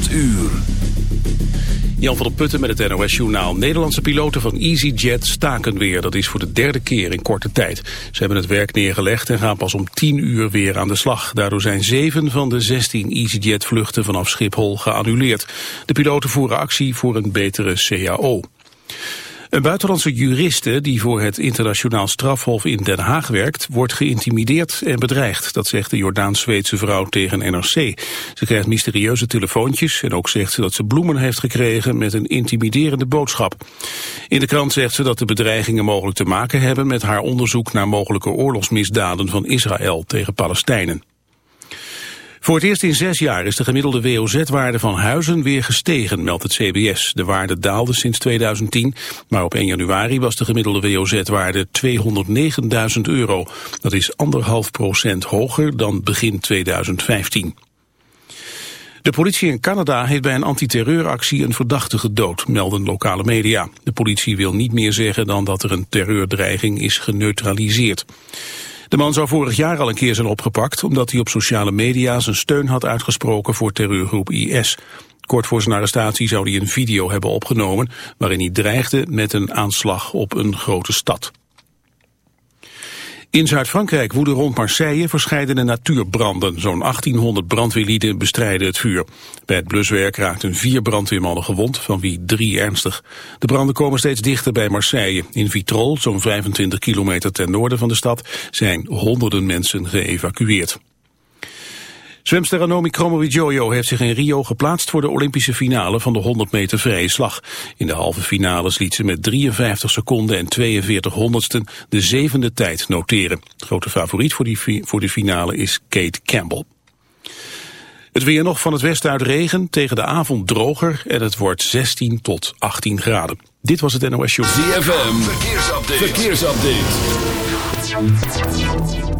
8 uur. Jan van der Putten met het NOS-journaal. Nederlandse piloten van EasyJet staken weer. Dat is voor de derde keer in korte tijd. Ze hebben het werk neergelegd en gaan pas om 10 uur weer aan de slag. Daardoor zijn zeven van de 16 EasyJet-vluchten vanaf Schiphol geannuleerd. De piloten voeren actie voor een betere CAO. Een buitenlandse juriste die voor het internationaal strafhof in Den Haag werkt, wordt geïntimideerd en bedreigd. Dat zegt de Jordaans-Zweedse vrouw tegen NRC. Ze krijgt mysterieuze telefoontjes en ook zegt ze dat ze bloemen heeft gekregen met een intimiderende boodschap. In de krant zegt ze dat de bedreigingen mogelijk te maken hebben met haar onderzoek naar mogelijke oorlogsmisdaden van Israël tegen Palestijnen. Voor het eerst in zes jaar is de gemiddelde WOZ-waarde van huizen weer gestegen, meldt het CBS. De waarde daalde sinds 2010, maar op 1 januari was de gemiddelde WOZ-waarde 209.000 euro. Dat is anderhalf procent hoger dan begin 2015. De politie in Canada heeft bij een antiterreuractie een verdachte gedood, melden lokale media. De politie wil niet meer zeggen dan dat er een terreurdreiging is geneutraliseerd. De man zou vorig jaar al een keer zijn opgepakt... omdat hij op sociale media zijn steun had uitgesproken voor terreurgroep IS. Kort voor zijn arrestatie zou hij een video hebben opgenomen... waarin hij dreigde met een aanslag op een grote stad. In Zuid-Frankrijk woeden rond Marseille verscheidene natuurbranden. Zo'n 1800 brandweerlieden bestrijden het vuur. Bij het bluswerk raakten vier brandweermannen gewond, van wie drie ernstig. De branden komen steeds dichter bij Marseille. In Vitrol, zo'n 25 kilometer ten noorden van de stad, zijn honderden mensen geëvacueerd. Zwemster Anomi Kromowidjojo heeft zich in Rio geplaatst voor de Olympische finale van de 100 meter vrije slag. In de halve finales liet ze met 53 seconden en 42 honderdsten de zevende tijd noteren. grote favoriet voor, die, voor de finale is Kate Campbell. Het weer nog van het westen uit regen, tegen de avond droger en het wordt 16 tot 18 graden. Dit was het NOS Show. ZFM, verkeersupdate. verkeersupdate.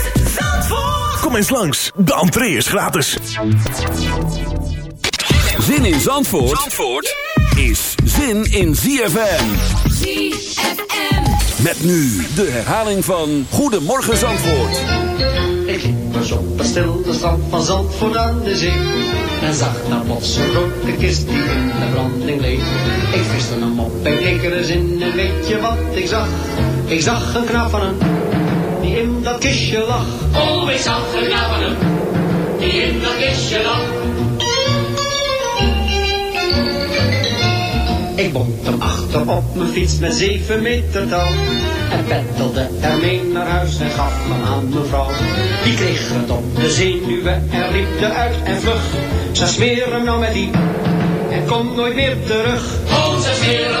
Kom eens langs, de entree is gratis. Zin in Zandvoort, Zandvoort is zin in ZFM. ZFM. Met nu de herhaling van Goedemorgen Zandvoort. Ik liep eens op het stilde strand van Zandvoort aan de zee. En zag daar plots een grote kist die in de branding leek. Ik viste hem op en keek er eens in en weet je wat ik zag? Ik zag een knap van een die in dat kistje lag. Oh, ik zag een hem, die in dat kistje lag. Ik bond hem achter op mijn fiets met zeven meter touw. En peddelde ermee naar huis en gaf me aan mevrouw. Die kreeg het op de zenuwen en riep uit en vlug. Ze smeren hem nou met die en komt nooit meer terug. Oh, ze smeren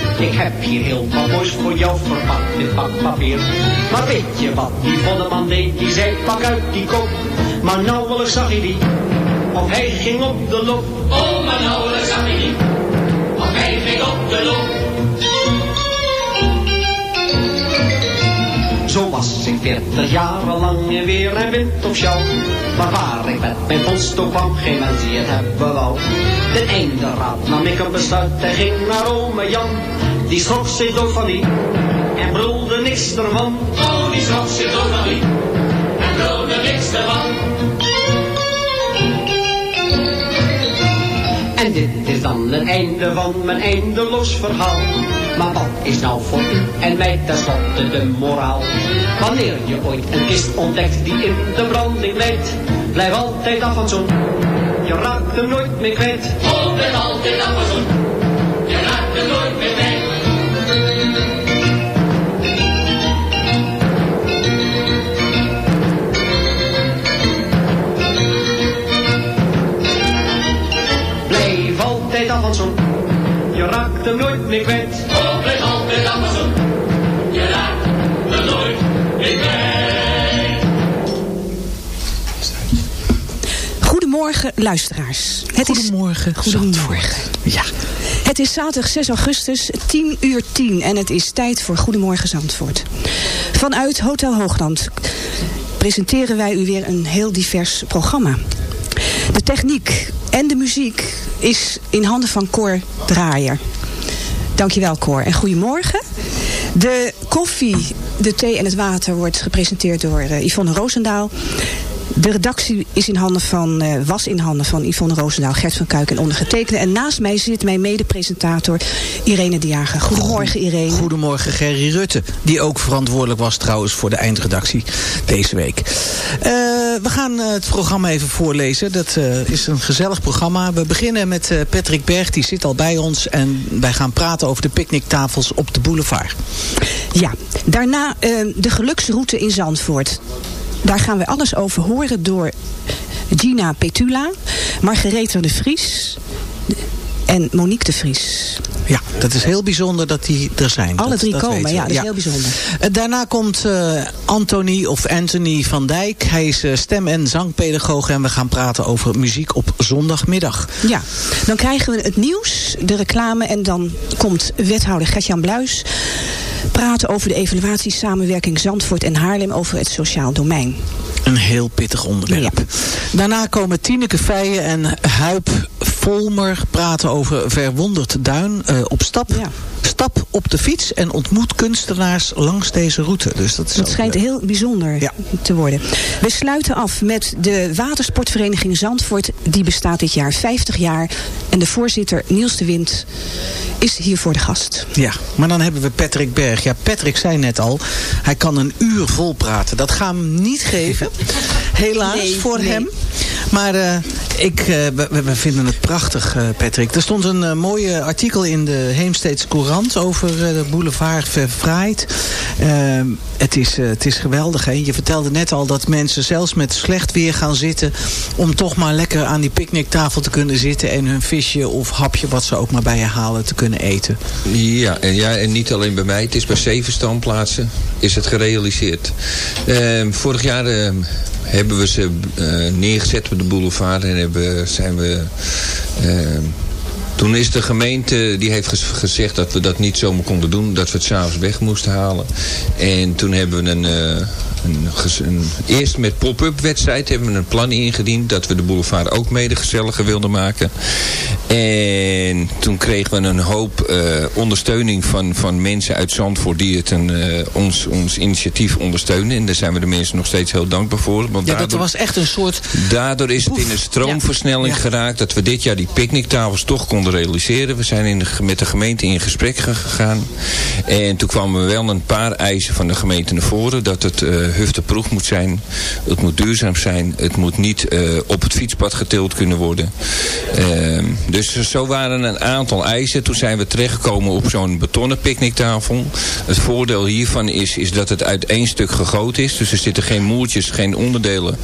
Ik heb hier heel wat moois voor jou verpakt in pakpapier. Maar weet je wat die botteman deed? Die zei pak uit die kop. Maar nauwelijks zag hij die. Of hij ging op de loop. Oh, maar nauwelijks zag ik niet. Of hij ging op de loop. Zo was ik veertig jaren lang en weer en wind of sjouw. Maar waar ik met mijn vondst ook kwam, geen mens die het hebben wou. Ten einde raad nam ik een besluit en ging naar ome Jan. Die schrok zich dood van die en brulde niks ervan. Oh, die schrok zich ook nog niet. En brulde niks ervan. En dit is dan het einde van mijn eindeloos verhaal. Maar wat is nou voor u en mij tenslotte de moraal? Wanneer je ooit een kist ontdekt die in de branding leidt, blijf altijd af van zo'n. Je raakt hem nooit meer kwijt. Ben altijd afgezond. Je raakt er nooit meer bij. Raakt hem nooit meer kwijt. Oh, ben altijd afgezond. Je raakt er nooit meer. Goedemorgen, luisteraars. Het Goedemorgen, is... Goedemorgen. Zandvoort. Ja. Het is zaterdag 6 augustus, 10 uur 10 en het is tijd voor Goedemorgen Zandvoort. Vanuit Hotel Hoogland presenteren wij u weer een heel divers programma. De techniek en de muziek is in handen van Cor Draaier. Dankjewel Cor en goedemorgen. De koffie, de thee en het water wordt gepresenteerd door eh, Yvonne Roosendaal. De redactie is in handen van, eh, was in handen van Yvonne Roosendaal, Gert van Kuik en ondergetekende. En naast mij zit mijn mede-presentator Irene de Jager. Goedemorgen Irene. Goedemorgen Gerry Rutte, die ook verantwoordelijk was trouwens voor de eindredactie deze week. Eh, we gaan eh, het programma even voorlezen. Dat eh, is een gezellig programma. We beginnen met eh, Patrick Berg, die zit al bij ons. En wij gaan praten over de picknicktafels op de boulevard. Ja, daarna eh, de geluksroute in Zandvoort. Daar gaan we alles over horen door Gina Petula, Margarethe de Vries en Monique de Vries. Ja, dat is heel bijzonder dat die er zijn. Alle Dat- drie dat komen, ja, dat is heel bijzonder. Eh, Daarna komt eh, Anthony of Anthony van Dijk. Hij is eh, stem- en zangpedagoog en we gaan praten over muziek op zondagmiddag. Ja, dan krijgen we het nieuws, de reclame en dan komt wethouder Gertjan Bluis praten over de evaluatie samenwerking Zandvoort en Haarlem over het sociaal domein. Een heel pittig onderwerp. Daarna komen Tineke Feijen en Huip Volmer praten over Verwonderd Duin eh, op stap. Ja. Stap op de fiets en ontmoet kunstenaars langs deze route. Dus dat is Het ook schijnt leuk. heel bijzonder Ja. te worden. We sluiten af met de watersportvereniging Zandvoort. Die bestaat dit jaar 50 jaar. En de voorzitter Niels de Wind is hiervoor de gast. Ja, maar dan hebben we Patrick Berg. Ja, Patrick zei net al, hij kan een uur vol praten. Dat gaan we hem niet geven. Helaas Nee, voor nee. hem. Maar eh, ik, eh, we, vinden het prachtig, eh, Patrick. Er stond een mooi artikel in de Heemsteedse Courant over de boulevard verfraaid. Uh, het, is, het is geweldig. Je vertelde net al dat mensen zelfs met slecht weer gaan zitten... om toch maar lekker aan die picknicktafel te kunnen zitten... en hun visje of hapje, wat ze ook maar bij je halen, te kunnen eten. Ja, en, ja, en niet alleen bij mij. Het is bij zeven standplaatsen is het gerealiseerd. Uh, vorig jaar uh, hebben we ze neergezet de boulevard en hebben, zijn we... Uh, toen is de gemeente, die heeft gezegd dat we dat niet zomaar konden doen. Dat we het s'avonds weg moesten halen. En toen hebben we een... Uh, een, een, eerst met pop-up wedstrijd hebben we een plan ingediend... dat we de boulevard ook mede gezelliger wilden maken. En toen kregen we een hoop uh, ondersteuning van, van mensen uit Zandvoort... die het een, uh, ons, ons initiatief ondersteunen. En daar zijn we de mensen nog steeds heel dankbaar voor. Want ja, dat was echt een soort... Daardoor is het in een stroomversnelling ja. geraakt... dat we dit jaar die picknicktafels toch konden realiseren. We zijn in de, met de gemeente in gesprek gegaan. En toen kwamen we wel een paar eisen van de gemeente naar voren... dat het... Uh, hufteproef moet zijn. Het moet duurzaam zijn. Het moet niet eh, op het fietspad getild kunnen worden. Ehm, dus zo waren een aantal eisen. Toen zijn we terechtgekomen op zo'n betonnen picknicktafel. Het voordeel hiervan is, is dat het uit één stuk gegoten is. Dus er zitten geen moertjes, geen onderdelen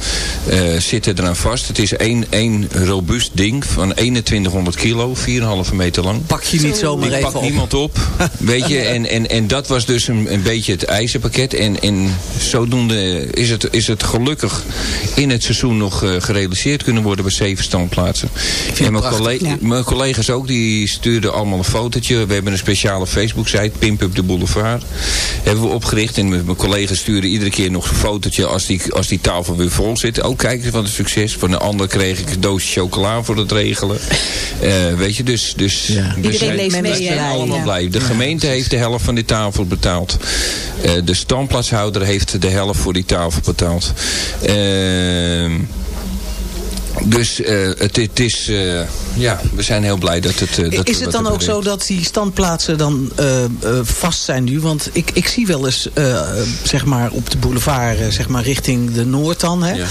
eh, zitten eraan vast. Het is één, één robuust ding van 2100 kilo, 4,5 meter lang. Pak je niet zomaar even pakt op. niemand op. Weet je, en, en, en dat was dus een, een beetje het eisenpakket. En, en zodoende is het, is het gelukkig in het seizoen nog eh, gerealiseerd kunnen worden bij zeven standplaatsen. En mijn, collega- ja. mijn collega's ook, die stuurden allemaal een fotootje. We hebben een speciale Facebook-site, Pimp Up de Boulevard. Hebben we opgericht. En mijn collega's sturen iedere keer nog een fotootje als die, als die tafel weer vol zit. Ook kijk eens wat een succes. Van een ander kreeg ik een doosje chocola voor het regelen. Eh, weet je, dus... dus Ja. we Iedereen zijn- leest we mee, zijn allemaal blij. De gemeente heeft de helft van die tafel betaald. Eh, de standplaatshouder heeft de helft voor die tafel betaald. Ehm, dus eh, het, het is... eh, ja, we zijn heel blij dat het... eh, dat is het dan ook zo dat die standplaatsen dan vast zijn nu? Want ik, ik zie wel eens, zeg maar, op de boulevard, zeg maar, richting de Noord dan, hè? Ja.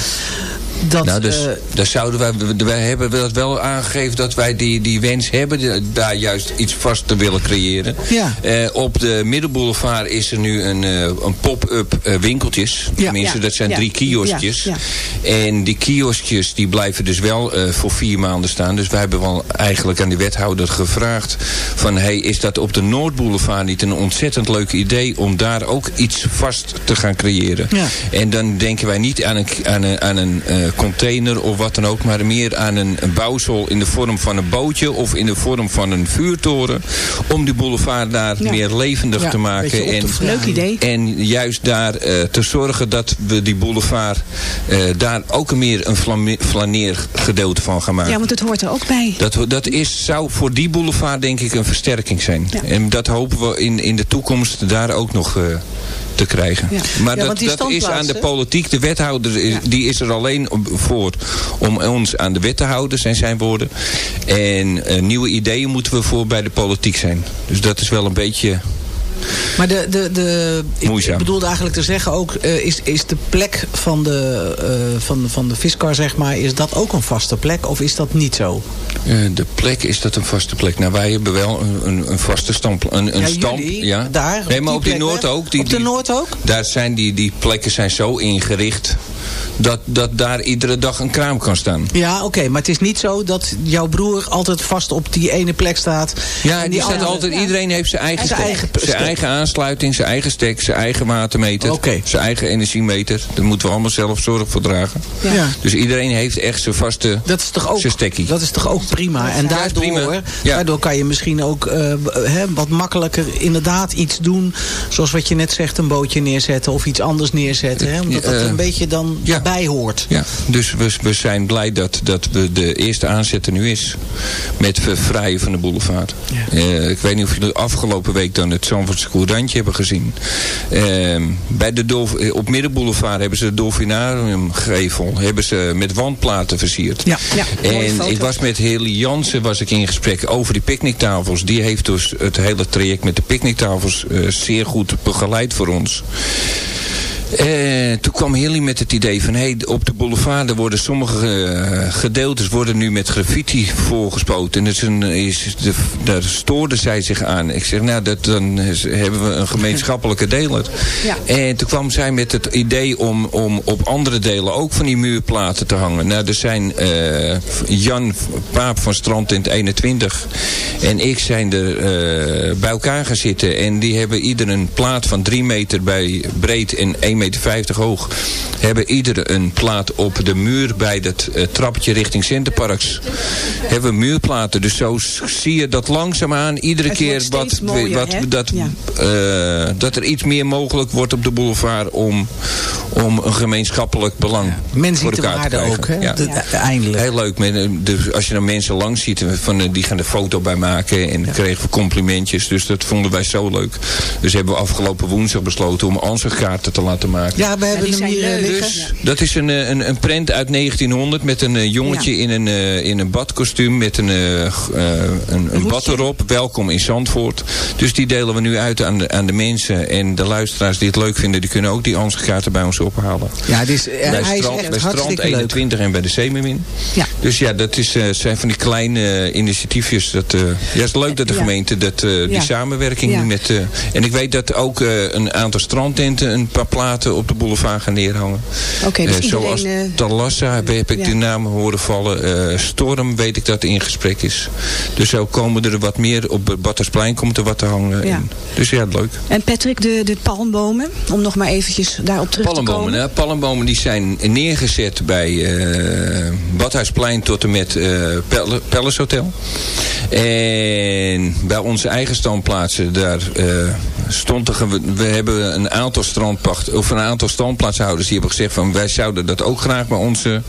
Dat, nou, dus daar zouden wij, wij hebben wel- wel aangegeven dat wij die, die wens hebben, daar juist iets vast te willen creëren. Ja. Eh, op de Middenboulevard is er nu een, eh, een pop-up winkeltjes. Ja. Tenminste, Ja. dat zijn Ja. drie kioskjes. Ja. En die kioskjes die blijven dus wel voor vier maanden staan. Dus wij hebben wel eigenlijk aan de wethouder gevraagd van hey, is dat op de Noordboulevard niet een ontzettend leuk idee om daar ook iets vast te gaan creëren. Ja. En dan denken wij niet aan een, aan een, aan een container of wat dan ook, maar meer aan een, een bouwsel in de vorm van een bootje of in de vorm van een vuurtoren. Om die boulevard daar Ja. meer levendig Ja, te maken. En, te Leuk idee. en juist daar eh, te zorgen dat we die boulevard eh, daar ook meer een flaneergedeelte van gaan maken. Ja, want het hoort er ook bij. Dat, dat is, zou voor die boulevard denk ik een versterking zijn. Ja. En dat hopen we in, in de toekomst daar ook nog eh, te krijgen. Ja. Maar Ja, dat, dat is aan de politiek. De wethouder is, Ja. die is er alleen voor om ons aan de wet te houden, zijn zijn woorden. En eh, nieuwe ideeën moeten we voor bij de politiek zijn. Dus dat is wel een beetje... Maar de, de, de, ik, bedoelde eigenlijk te zeggen ook, eh, is, is de plek van de, eh, van, van de Viscar, zeg maar, is dat ook een vaste plek? Of is dat niet zo? eh, de plek, is dat een vaste plek? Nou, wij hebben wel een, een, een vaste stamp. Een, een Ja, stamp, jullie, ja. daar, nee, maar die op die Noord ook. Die, Op de die- Noord ook? Daar zijn die, die plekken zijn zo ingericht dat, dat daar iedere dag een kraam kan staan. Ja, oké, maar het is niet zo dat jouw broer altijd vast op die ene plek staat. Ja, en die staat andere- altijd, iedereen heeft zijn eigen Zijn stek. eigen Zijn eigen aansluiting, zijn eigen stek, zijn eigen watermeter. Oké. Zijn eigen energiemeter. Daar moeten we allemaal zelf zorg voor dragen. Ja. Ja. Dus iedereen heeft echt zijn vaste Dat is toch ook, zijn stekkie. dat is toch ook prima. En daardoor, prima. Ja. daardoor kan je misschien ook eh, hè, wat makkelijker inderdaad iets doen. Zoals wat je net zegt, een bootje neerzetten of iets anders neerzetten. Hè, omdat dat Eh, een beetje dan ja. bij hoort. Ja, dus we, we zijn blij dat, dat we de eerste aanzet er nu is. Met vervrijen van de boulevard. Eh, ik weet niet of jullie afgelopen week dan het Zandvoortse Courantje hebben gezien. Ehm, bij de Dolf, eh, op Middenboulevard hebben ze de Dolfinariumgevel hebben ze met wandplaten versierd. Ja. Ja, En ik was met Heli Jansen was ik in gesprek over die picknicktafels. Die heeft dus het hele traject met de picknicktafels eh, zeer goed begeleid voor ons. Eh, toen kwam Hilly met het idee van... Hey, op de boulevard worden sommige eh, gedeeltes worden nu met graffiti volgespoten. En is een, is de, daar stoorde zij zich aan. Ik zeg, nou, dat, dan hebben we een gemeenschappelijke deler. Ja. En toen kwam zij met het idee om, om op andere delen ook van die muurplaten te hangen. Nou, er zijn eh, Jan Paap van Strand in het 21 en ik zijn er bij elkaar gaan zitten. En die hebben ieder een plaat van 3 meter bij breed en 1,50 meter hoog. Hebben ieder een plaat op de muur bij dat eh, trappetje richting Centerparks. Hebben we muurplaten. Dus zo zie je dat langzaamaan iedere Het keer wat, mooier, wat dat, Ja. eh, dat er iets meer mogelijk wordt op de boulevard om, om een gemeenschappelijk belang Men voor elkaar te krijgen. ook, hè? Ja. De- de- eindelijk. Heel leuk. Men, eh, de- als je dan mensen langs ziet, eh, van, eh, die gaan er foto bij maken. En kregen we complimentjes. Dus dat vonden wij zo leuk. Dus hebben we afgelopen woensdag besloten om ansichtkaarten te laten maken. Ja, we hebben die hem zijn hier eh, leuk. liggen. Dus dat is een, eh, een, een print uit 1900 met een eh, jongetje Ja. in, een, in een badkostuum met een, een, een bad erop. Welkom in Zandvoort. Dus die delen we nu uit aan de, aan de mensen. En de luisteraars die het leuk vinden, die kunnen ook die ansichtkaarten bij ons ophalen. Ja, het is, bij hij is strand, echt bij strand hartstikke leuk. 21 en bij de Zeemermin. Ja. Dus ja, dat is, eh, zijn van die kleine initiatiefjes. Dat, eh, ja, het is leuk dat de Ja. gemeente dat, eh, die Ja. samenwerking Ja. met... eh, en ik weet dat ook eh, een aantal strandtenten een paar platen op de boulevard gaan neerhangen. Oké, dus Eh, iedereen... zoals eh, Talassa heb, heb ik ja. de naam horen vallen. Eh, Storm weet ik dat in gesprek is. Dus zo komen er wat meer op het Battersplein komt er wat te hangen. Ja. Dus ja, leuk. En Patrick, de, de palmbomen, om nog maar eventjes daarop terug te Palmbomen, komen. hè? palmbomen die zijn neergezet bij eh Badhuisplein tot en met eh Pelle- Palace Hotel. En bij onze eigen standplaatsen, daar eh, stond er, we hebben een aantal strandpacht, of een aantal standplaatshouders die hebben gezegd van wij zouden dat ook graag bij onze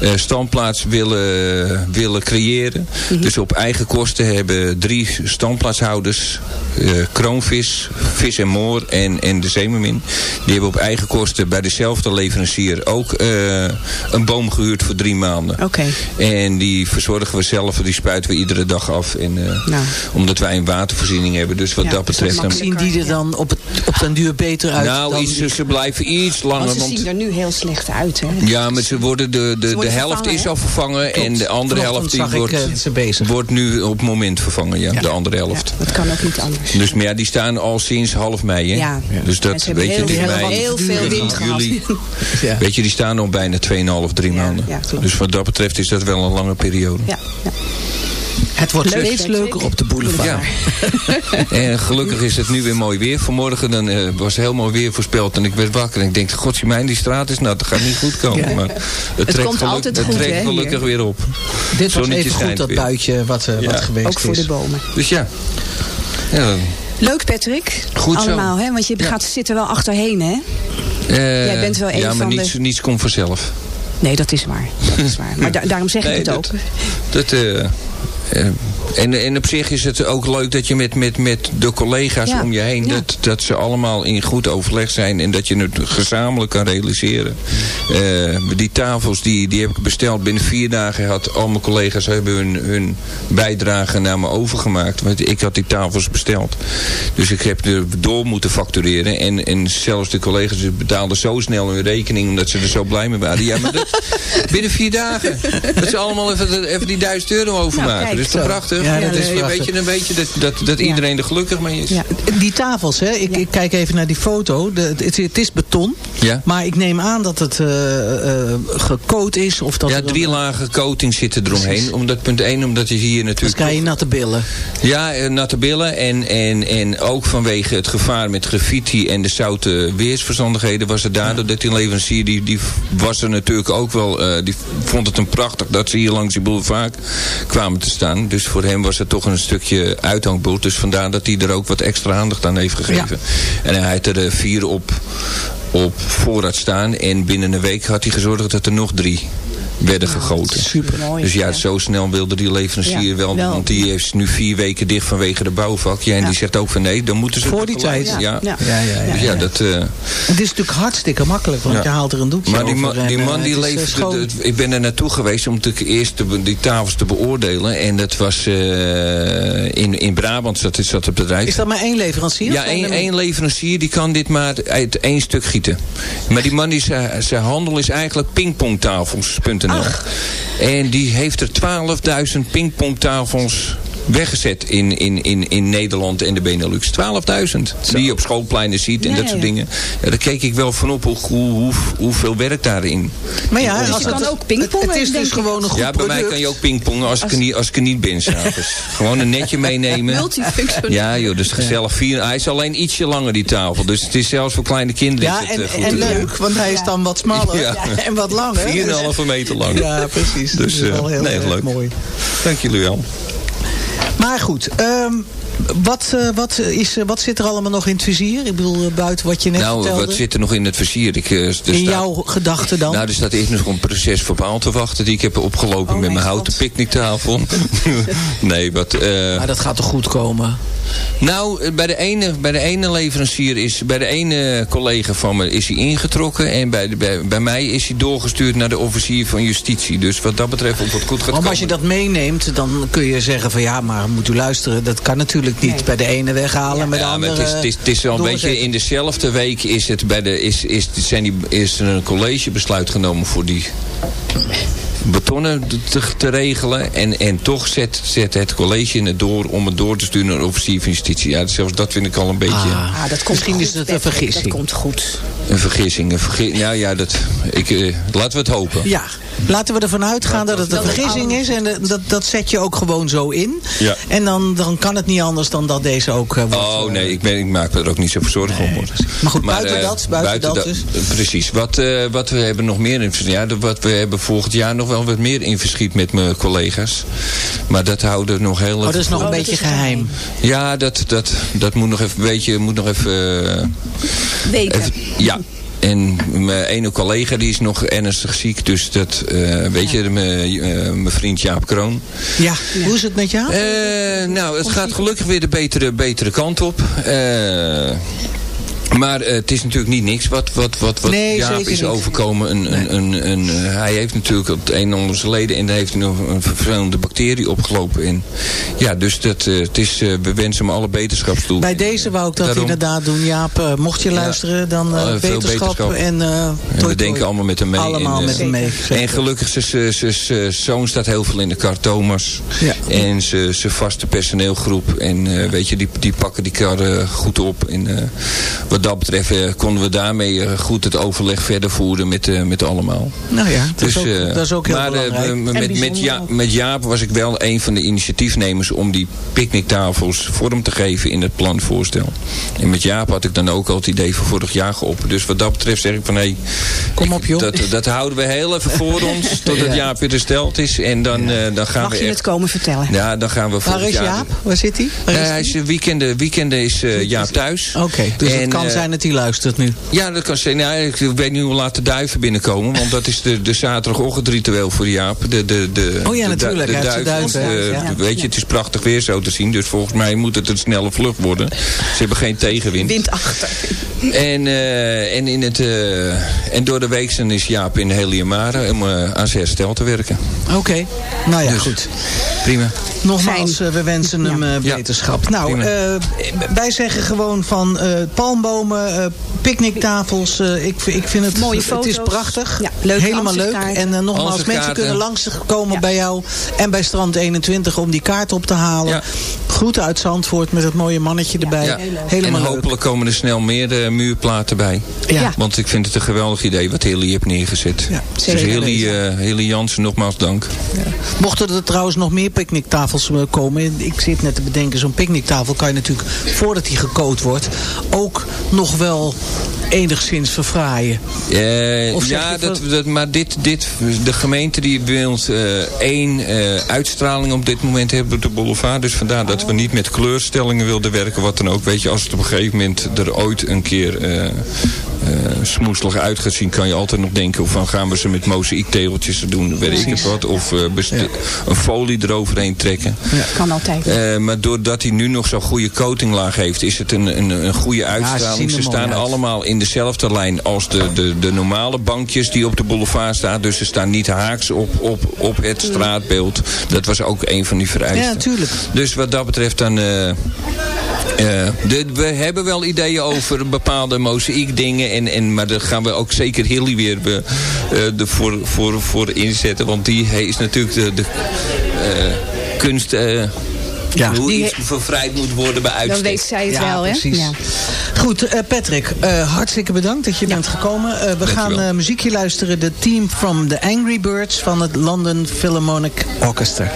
eh, standplaats willen, willen creëren. Dus op eigen kosten hebben drie standplaatshouders, eh, Kroonvis, Vis en Moor en, en de Zeemermin, die hebben op eigen kosten bij dezelfde leverancier ook eh, een boom gehuurd voor drie maanden. Oké. En die verzorgen we zelf, die spuiten we iedere dag af. En, Nou. Omdat wij een watervoorziening hebben. Dus wat Ja, dat dus dat betreft... die er dan op, het, op den duur beter uit nou, dan iets, die- ze blijven iets langer. Want ze zien er nu heel slecht uit, hè? ja, maar ze worden de, de, Ze worden de helft is al vervangen. En de andere Vanochtend helft die ik, wordt, eh, ze bezig. wordt nu op het moment vervangen. Ja, de andere helft. Ja, dat kan ook niet anders. Dus maar ja, die staan al sinds half mei. Hè? Ja. Dus dat weet je, heel, dit mei, heel veel wind gehad. juli. Ja. Weet je, die staan al bijna 2,5, 3 Ja, maanden. ja, klopt. dus wat dat betreft is dat wel een lange periode. Ja, ja. Het wordt Leuk, steeds leuker op de boulevard. Ja. en gelukkig is het nu weer mooi weer. Vanmorgen dan, eh, was heel mooi weer voorspeld. En ik werd wakker en ik denk, godzie mijn, die straat is nat. Dat gaat niet goed komen. Ja. Maar het, trekt, komt geluk- altijd het goed, trekt hè, gelukkig weer op. Dit was even goed, dat weer. buitje wat, eh, Ja. wat geweest Ook voor is. de bomen. Dus ja. ja Leuk, Patrick. Goed zo. Allemaal, hè? Want je Ja. gaat, zit er wel achterheen, hè? eh, Jij bent wel een Ja, maar van de- niets, niets komt vanzelf. Nee, dat is waar. Dat is waar. Maar da- daarom zeg ik het ook. dat- Dat, eh, Yeah. En, en op zich is het ook leuk dat je met, met, met de collega's Ja, om je heen... ja. Dat, dat ze allemaal in goed overleg zijn... en dat je het gezamenlijk kan realiseren. Eh, die tafels die, die heb ik besteld binnen vier dagen. Had, al mijn collega's hebben hun, hun bijdrage naar me overgemaakt. Want ik had die tafels besteld. Dus ik heb er door moeten factureren. En, en zelfs de collega's betaalden zo snel hun rekening... omdat ze er zo blij mee waren. Ja, maar dat, binnen vier dagen. Dat ze allemaal even, even die duizend euro overmaken. Nou, kijk, dat is toch zo. Prachtig? Ja, dat dus is prachtig. weet je, dan weet je dat, dat, dat iedereen er gelukkig mee is. Ja. Die tafels, hè? Ik, ik kijk even naar die foto. De, het, het is beton. Ja. Maar ik neem aan dat het eh, eh, gecoat is. Of dat Ja, dan- drie lagen coating zitten eromheen. Precies. Omdat punt 1, omdat je hier natuurlijk... krijg je natte billen. Ja, eh, natte billen. En, en, en ook vanwege het gevaar met graffiti en de zoute weersverstandigheden was het daardoor dat die leverancier, die, die was er natuurlijk ook wel, die vond het een prachtig dat ze hier langs die boulevard kwamen te staan. Dus voor hem was het toch een stukje uithangbord. Dus vandaar dat hij er ook wat extra aandacht aan heeft gegeven. En hij had er eh, vier op, op voorraad staan. En binnen een week had hij gezorgd dat er nog drie werden gegoten. Super mooi. Dus ja, zo snel wilde die leverancier Ja, wel, wel. Want die is nu vier weken dicht vanwege de bouwvak. Ja, en Ja. die zegt ook van nee, dan moeten ze... Voor die tijd. Ja. Ja. Ja, ja, ja. Dus ja, dat... eh, Het is natuurlijk hartstikke makkelijk. Want Ja. je haalt er een doekje maar die, over. man, die man eh, die is, eh, leverde... ik ben er naartoe geweest om te, eerst de, die tafels te beoordelen. En dat was eh, in, in Brabant zat, zat het bedrijf. Is dat maar één leverancier? Ja, één, één leverancier die kan dit maar uit één stuk gieten. Maar die man, die zijn, zijn handel is eigenlijk pingpongtafels.nl. En die heeft er 12.000 pingpongtafels weggezet in, in, in, in Nederland en de Benelux. 12.000. Die je op schoolpleinen ziet en Ja, dat soort ja. dingen. Ja, daar keek ik wel van op hoe, hoe, hoe, hoeveel werk daarin. Maar ja, Dus als je het, kan ook pingpongen, Het, het is dus gewoon een goed ja, bij mij kan je ook pingpongen als, ik, er niet, als ik er niet ben s'avonds. Gewoon een netje meenemen. Multifunctioneel. Ja joh, dus gezellig. Vier, hij is alleen ietsje langer die tafel. Dus het is zelfs voor kleine kinderen Ja, het, en, eh, goed en te doen. leuk, want hij is dan wat smaller Ja. en wat langer. 4,5 meter lang. Ja, precies. Dus, dat is wel eh, heel nee, erg leuk. mooi. Dank jullie wel. Maar goed, ehm, wat, eh, wat, is, eh, wat zit er allemaal nog in het vizier? Ik bedoel, eh, buiten wat je net Nou, vertelde. wat zit er nog in het versier? Ik, er in staat- jouw gedachten dan? Nou, er staat eerst nog een proces verbaal te wachten die ik heb opgelopen Oh, met mijn houten God. picknicktafel. nee, wat... maar dat gaat toch goed komen? Nou, eh, bij de ene, bij de ene leverancier is, bij de ene collega van me is hij ingetrokken. En bij, de, bij, bij mij is hij doorgestuurd naar de officier van justitie. Dus wat dat betreft, of het goed gaat Want komen. als je dat meeneemt, dan kun je zeggen van ja, maar moet u luisteren. Dat kan natuurlijk niet bij de ene weghalen bij de Ja, maar het is, het is, het is wel een beetje in dezelfde week is, het bij de, is, is, zijn die, is er een collegebesluit genomen voor die betonnen te, te regelen. En, en toch zet, zet het college het door om het door te sturen naar de officier van justitie. Ja, zelfs dat vind ik al een beetje Ah, dat komt Misschien goed, is het een vergissing. Dat komt goed. een vergissing. Een vergi ja, ja, dat, ik, eh, laten we het hopen. Ja, laten we ervan uitgaan dat het een vergissing is. En de- dat, dat zet je ook gewoon zo in. Ja. En dan, dan kan het niet anders dan dat deze ook eh, wordt. Oh nee, ik, ben, ik maak me er ook niet zo zorgen om. hoor. Maar goed, buiten eh, dat, buiten dat dus. Precies. Wat, eh, wat we hebben nog meer in ja, wat we hebben volgend jaar nog wel wat meer in verschiet met mijn collega's. Maar dat houden we nog heel Oh, dat is nog een Oh, beetje is geheim. Ja, dat, dat, dat moet nog even een beetje, moet nog even. Weken. even- ja. En mijn ene collega die is nog ernstig ziek. Dus dat, eh, weet je, mijn eh, mijn vriend Jaap Kroon. Ja, hoe is het met jou? Eh, nou, het gaat gelukkig weer de betere, betere kant op. Maar eh, het is natuurlijk niet niks wat, wat, wat, wat Nee, Jaap is overkomen. Een, een, een, een, eh, hij heeft natuurlijk het een en ander zijn leden en daar heeft hij nog een vervelende bacterie opgelopen. En, ja, dus dat, eh, het is, we wensen hem alle beterschap toe. Bij deze wou ik dat Daarom- inderdaad doen. Jaap, mocht je luisteren, dan beterschap. beterschap. En, En we toi, denken allemaal met hem mee. Allemaal en, met hem mee. En gelukkig, zijn zoon staat heel veel in de kar, Thomas. Ja. En zijn vaste personeelgroep. En weet je, die, die pakken die kar goed op. En wat dat betreft eh, konden we daarmee eh, goed het overleg verder voeren met, eh, met allemaal. Nou ja, dat, is ook, dat is ook heel maar, belangrijk. met, met, Ja- Jaap was ik wel een van de initiatiefnemers om die picknicktafels vorm te geven in het planvoorstel. En met Jaap had ik dan ook al het idee van vorig jaar geopend. Dus wat dat betreft zeg ik van hé, Kom op, joh. dat, dat houden we heel even voor ons totdat Ja. Jaap weer hersteld is. En dan, eh, dan gaan Mag we je het komen vertellen? Ja, dan gaan we Waar is jaar... Jaap? Waar zit hij? Hij is weekenden, weekenden is Jaap thuis. Oké, dus En, kan eh, zijn dat hij luistert nu. Ja, dat kan zijn. Nou, ik weet niet hoe laat de duiven binnenkomen. Want dat is de, de zaterdagochtendritueel voor Jaap. De, de, de, Oh ja, de, natuurlijk, De zijn duiven. duiven, eh, ja. Weet je, het is prachtig weer zo te zien. Dus volgens mij moet het een snelle vlucht worden. Ze hebben geen tegenwind. Wind achter. En, eh, en, in het, eh, en door de week dan is Jaap in Heliumare om aan zijn herstel te werken. Oké, nou ja, Dus- goed. Prima. Nogmaals, we wensen hem eh, Ja. beterschap. Nou, eh, wij zeggen gewoon van eh, palmbomen, eh picknicktafels. eh, ik, ik vind het, Mooie het is foto's. prachtig. Ja, leuke Helemaal leuk. En eh, nogmaals, mensen kunnen langskomen Ja. bij jou en bij Strand 21 om die kaart op te halen. Ja. Groeten uit Zandvoort met het mooie mannetje erbij. Ja. Helemaal en leuk. hopelijk komen er snel meer eh, muurplaten bij. Ja. Want ik vind het een geweldig idee wat Hilly heeft neergezet. Ja, dus Hilly, eh Hilly Jansen, nogmaals dank. Mochten er trouwens nog meer picknicktafels komen. Ik zit net te bedenken, zo'n picknicktafel kan je natuurlijk, voordat die gekookt wordt, ook nog wel enigszins verfraaien. Eh, ja, dat, dat, maar dit, dit, de gemeente die wil eh, één eh, uitstraling op dit moment hebben op de boulevard. Dus vandaar dat we niet met kleurstellingen wilden werken. Wat dan ook, weet je, als het op een gegeven moment er ooit een keer smoeselig uit gaat zien... kan je altijd nog denken van gaan we ze met mozaïektegeltjes doen, weet ik het wat. Of eh, een folie eroverheen trekken. Kan altijd. Eh, maar doordat hij nu nog zo'n goede coatinglaag heeft, is het een, een, een goede uitstraling. ze staan allemaal in dezelfde lijn als de, de, de normale bankjes die op de boulevard staan. Dus ze staan niet haaks op, op, op het straatbeeld. Dat was ook een van die vereisten. Ja, natuurlijk. Dus wat dat betreft dan... eh, eh, de, we hebben wel ideeën over bepaalde mozaïekdingen. En, en, maar daar gaan we ook zeker Hilly weer eh, eh, ervoor voor, voor inzetten. Want die hij is natuurlijk de, de eh, kunst... eh, Ja. hoe Die iets vervrijd moet worden bij Dan uitstek. weet zij het Ja, wel, hè? precies. Ja. Goed, eh, Patrick, eh, hartstikke bedankt dat je bent gekomen. Eh, we gaan Dankjewel. eh, muziekje luisteren. De team from the Angry Birds van het London Philharmonic Orchestra.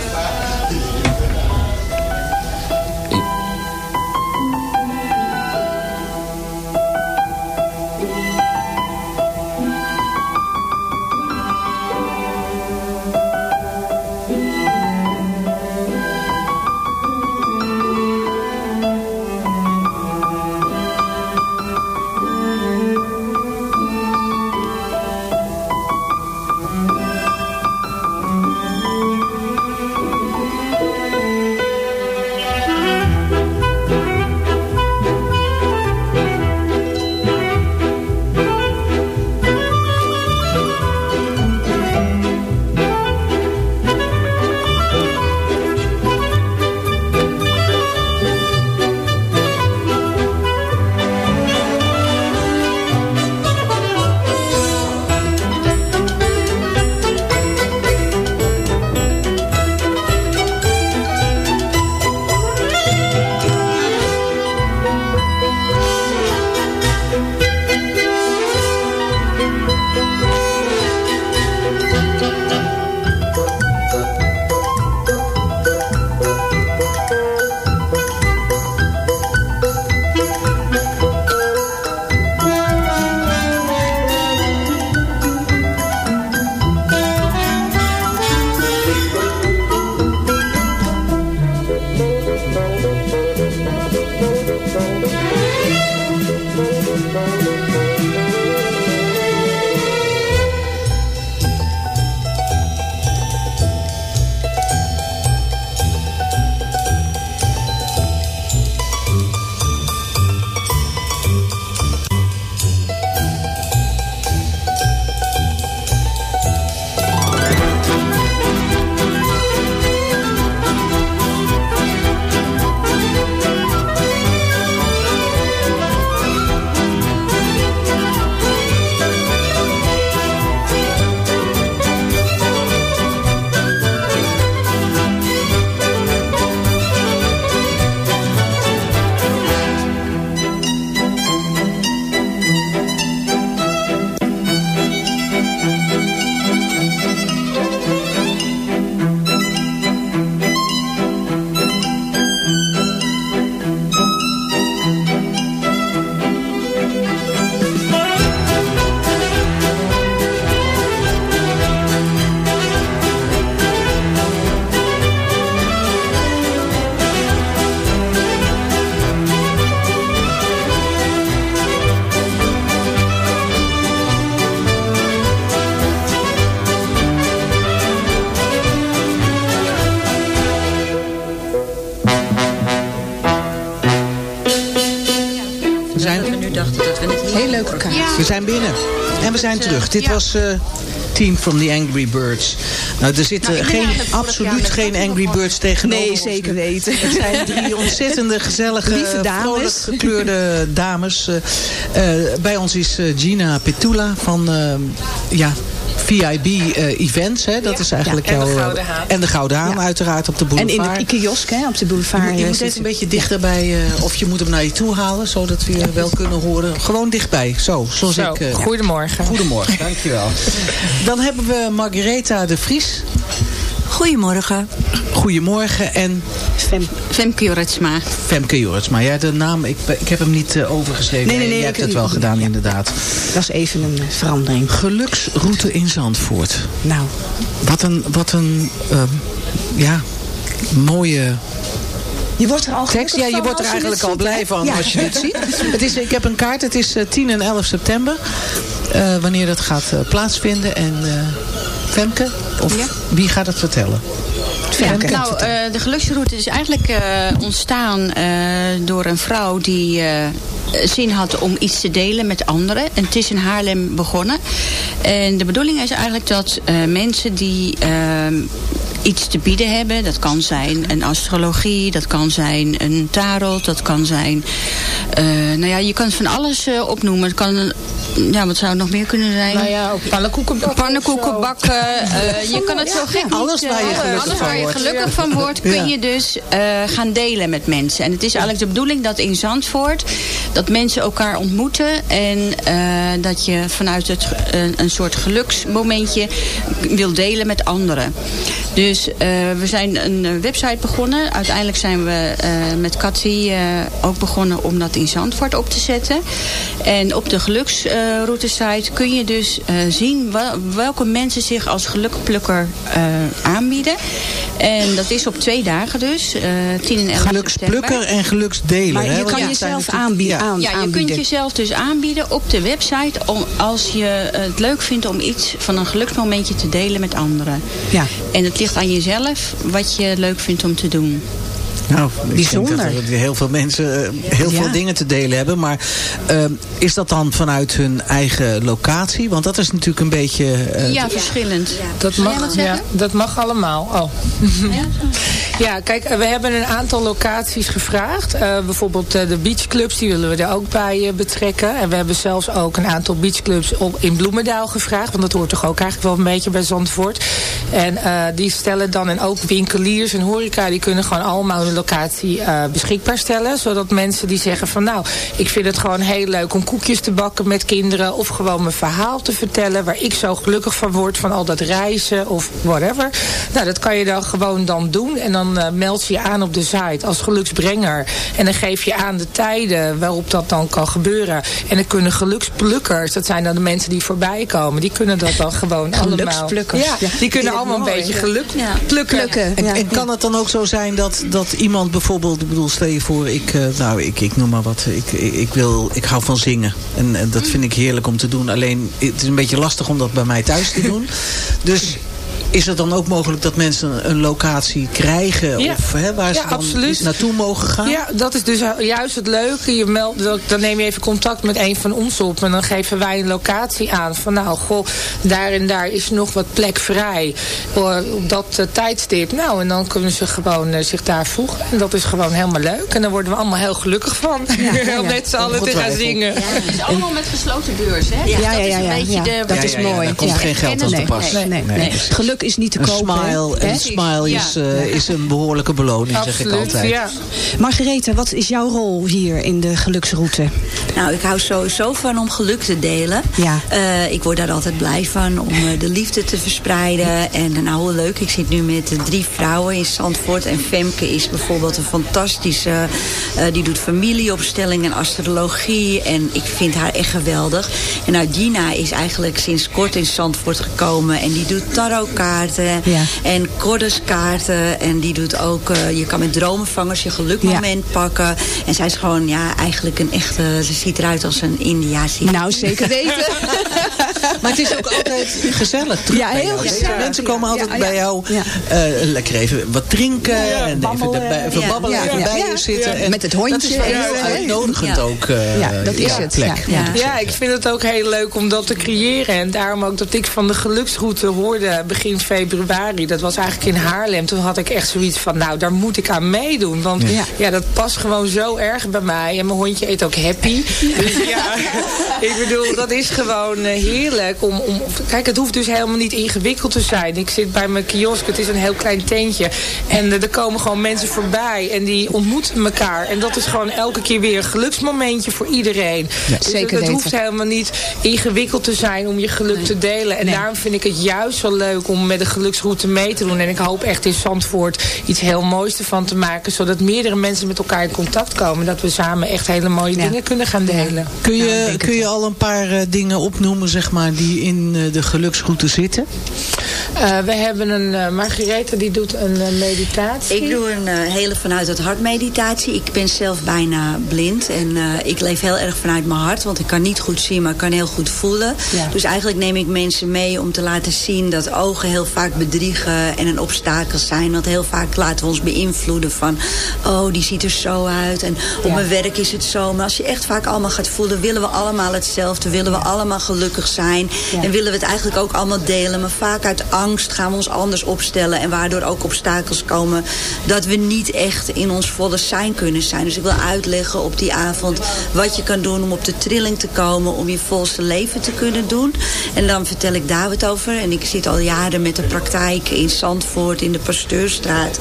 Zijn binnen. En we zijn terug. eh, Dit was eh, Team from the Angry Birds. Nou, er zitten Nou, geen, absoluut geen Angry. Birds tegenover Nee, zeker weten. Het zijn drie ontzettende, gezellige, vrolijk gekleurde dames. Eh, bij ons is Gina Petula van ja, VIB eh, Events. Hè? Dat is eigenlijk en de jouw... eh, Gouden Haan. En de Gouden Haan, Ja. uiteraard, op de En boulevard. in de kiosk hè, op de boulevard. Je moet, je eh, moet zit- even een beetje dichterbij, eh, of je moet hem naar je toe halen, zodat we je wel kunnen horen. Gewoon dichtbij, zo, zoals Zo, ik... goedemorgen. Goedemorgen, dankjewel. Dan hebben we Margaretha de Vries. Goedemorgen. Goedemorgen en Fem- Femke Jorritsma. Femke Jorritsma. Ja, de naam, ik, ik heb hem niet eh, overgeschreven. Nee, nee, nee, Jij hebt het wel gedaan, ja. inderdaad. Dat is even een eh, verandering. Geluksroute in Zandvoort. Nou, Wat een, wat een ehm, ja, mooie je wordt er al tekst. Ja, je wordt er eigenlijk al blij van Ja. als je dit ziet. Het is, ik heb een kaart. Het is eh, 10 en 11 september. eh, wanneer dat gaat eh, plaatsvinden. En eh, Femke, of Ja. wie gaat het vertellen? Femke. Nou, eh, de geluksroute is eigenlijk eh, ontstaan eh, door een vrouw die zin had om iets te delen met anderen. En het is in Haarlem begonnen. En de bedoeling is eigenlijk dat mensen die ehm, iets te bieden hebben. Dat kan zijn een astrologie, dat kan zijn een tarot, dat kan zijn... eh, nou ja, je kan van alles eh, opnoemen. Het kan, ja, wat zou het nog meer kunnen zijn? Nou ja, ook pannenkoeken bakken. Pannenkoeken zo. bakken. eh, je kan het zo gek alles waar je eh, gelukkig alles van waar je wordt. gelukkig van wordt, kun je dus eh, gaan delen met mensen. En het is eigenlijk de bedoeling dat in Zandvoort dat mensen elkaar ontmoeten en eh, dat je vanuit het een soort geluksmomentje wil delen met anderen. Dus eh, we zijn een eh, website begonnen. Uiteindelijk zijn we eh, met Cathy eh, ook begonnen om dat in Zandvoort op te zetten. En op de geluksroutesite kun je dus eh, zien wel- welke mensen zich als gelukplukker eh, aanbieden. En dat is op twee dagen dus. eh 10 en 11 Geluksplukker september. en geluksdelen. Maar hè? je kan jezelf aanbieden. Ja. aan- Ja, je aanbieden. kunt jezelf dus aanbieden op de website om, als je het leuk vindt om iets van een geluksmomentje te delen met anderen. Ja. En het ligt aan jezelf wat je leuk vindt om te doen. Nou, ik Bijzonder. denk dat er heel veel mensen eh, heel Ja. veel dingen te delen hebben. Maar eh, is dat dan vanuit hun eigen locatie? Want dat is natuurlijk een beetje... eh, ja, verschillend. Dat mag, ja, dat mag allemaal. Oh. Ja, kijk, we hebben een aantal locaties gevraagd. Eh, bijvoorbeeld de beachclubs, die willen we er ook bij betrekken. En we hebben zelfs ook een aantal beachclubs op, in Bloemendaal gevraagd. Want dat hoort toch ook eigenlijk wel een beetje bij Zandvoort. En eh, die stellen dan, en ook winkeliers en horeca, die kunnen gewoon allemaal hun locatie eh, beschikbaar stellen. Zodat mensen die zeggen van nou, ik vind het gewoon heel leuk om koekjes te bakken met kinderen. Of gewoon mijn verhaal te vertellen waar ik zo gelukkig van word van al dat reizen of whatever. Nou, dat kan je dan gewoon dan doen. En dan eh, meld je je aan op de site als geluksbrenger. En dan geef je aan de tijden waarop dat dan kan gebeuren. En dan kunnen geluksplukkers, dat zijn dan de mensen die voorbij komen. Die kunnen dat dan gewoon allemaal. Geluksplukkers. Ja, die kunnen allemaal een beetje geluk plukken. En, en kan het dan ook zo zijn dat, dat iemand bijvoorbeeld, ik bedoel, stel je voor, ik, eh, nou, ik, ik noem maar wat, ik, ik, ik wil, ik hou van zingen. En, en dat vind ik heerlijk om te doen. Alleen, het is een beetje lastig om dat bij mij thuis te doen. Dus is het dan ook mogelijk dat mensen een locatie krijgen? Ja. Of hè, waar ze Ja, dan absoluut. naartoe mogen gaan? Ja, dat is dus juist het leuke. Je meldt, dat- dan neem je even contact met een van ons op. En dan geven wij een locatie aan. Van nou, goh, daar en daar is nog wat plek vrij. Op dat eh, tijdstip. Nou, en dan kunnen ze gewoon eh, zich daar voegen. En dat is gewoon helemaal leuk. En daar worden we allemaal heel gelukkig van. Om met z'n allen te gaan zingen. Het is allemaal met gesloten beurs, hè? Ja, ja, dat is ja, een ja, beetje ja. de... Dat is Ja, ja, ja, mooi. daar komt Ja. geen geld aan te Nee, pas. Nee, nee, nee. Is niet te Een smile, een smile is, eh, is een behoorlijke beloning, zeg ik altijd. ja. Margarethe, wat is jouw rol hier in de geluksroute? Nou, ik hou sowieso van om geluk te delen. Ja. Eh, ik word daar altijd blij van om eh, de liefde te verspreiden. En nou, hoe leuk. Ik zit nu met drie vrouwen in Zandvoort. En Femke is bijvoorbeeld een fantastische... eh, die doet familieopstelling en astrologie. En ik vind haar echt geweldig. En nou, Gina is eigenlijk sinds kort in Zandvoort gekomen. En die doet tarotkaarten Ja. en kordeskaarten. En die doet ook... eh, je kan met dromenvangers je gelukmoment pakken. En zij is gewoon ja, eigenlijk een echte... Ze ziet eruit als een Indiaanse. Nou, zeker weten. Maar het is ook altijd gezellig. terug Ja, heel gezellig. Mensen komen Ja, altijd ja, bij jou Ja. eh, lekker even wat drinken. en even, babbelen. erbij, even Ja, babbelen, ja, even ja. bij Ja. je zitten. Ja. En Met het hondje. Dat is heel uitnodigend Ja. ook. eh, Ja, dat is ja, het. plek. Ja, ja. Ja, ik vind het ook heel leuk om dat te creëren. En daarom ook dat ik van de geluksroute hoorde begin februari. Dat was eigenlijk in Haarlem. Toen had ik echt zoiets van, nou, daar moet ik aan meedoen. Want Ja. ja, dat past gewoon zo erg bij mij. En mijn hondje eet ook happy. Dus ja, ik bedoel, dat is gewoon eh, heerlijk. Om, om, kijk, het hoeft dus helemaal niet ingewikkeld te zijn. Ik zit bij mijn kiosk, het is een heel klein tentje. En eh, er komen gewoon mensen voorbij. En die ontmoeten elkaar. En dat is gewoon elke keer weer een geluksmomentje voor iedereen. Dus Zeker het, het hoeft helemaal niet ingewikkeld te zijn om je geluk te delen. En daarom vind ik het juist wel leuk om met de geluksroute mee te doen. En ik hoop echt in Zandvoort iets heel moois ervan te maken. Zodat meerdere mensen met elkaar in contact komen. Dat we samen echt hele mooie Ja. dingen kunnen gaan delen. Kun Nou, je, kun je al een paar eh, dingen opnoemen zeg maar, die in eh, de geluksroute zitten? Eh, we hebben een uh, Margarethe die doet een uh, meditatie. Ik doe een uh, hele vanuit het hart meditatie. Ik ben zelf bijna blind. En uh, ik leef heel erg vanuit mijn hart. Want ik kan niet goed zien, maar ik kan heel goed voelen. Ja. Dus eigenlijk neem ik mensen mee om te laten zien dat ogen heel vaak bedriegen en een obstakel zijn. Want heel vaak laten we ons beïnvloeden van... oh, die ziet er zo uit. En op Ja. mijn werk is het zo. Maar als je echt vaak allemaal gaat voelen... willen we allemaal hetzelfde. Willen we allemaal gelukkig zijn. Ja. En willen we het eigenlijk ook allemaal delen. Maar vaak uit angst gaan we ons anders opstellen. En waardoor ook obstakels komen. Dat we niet echt in ons volle zijn kunnen zijn. Dus ik wil uitleggen op die avond wat je kan doen om op de trilling te komen. Om je volste leven te kunnen doen. En dan vertel ik daar wat over. En ik zit al jaren met de praktijk in Zandvoort. In de Pasteurstraat.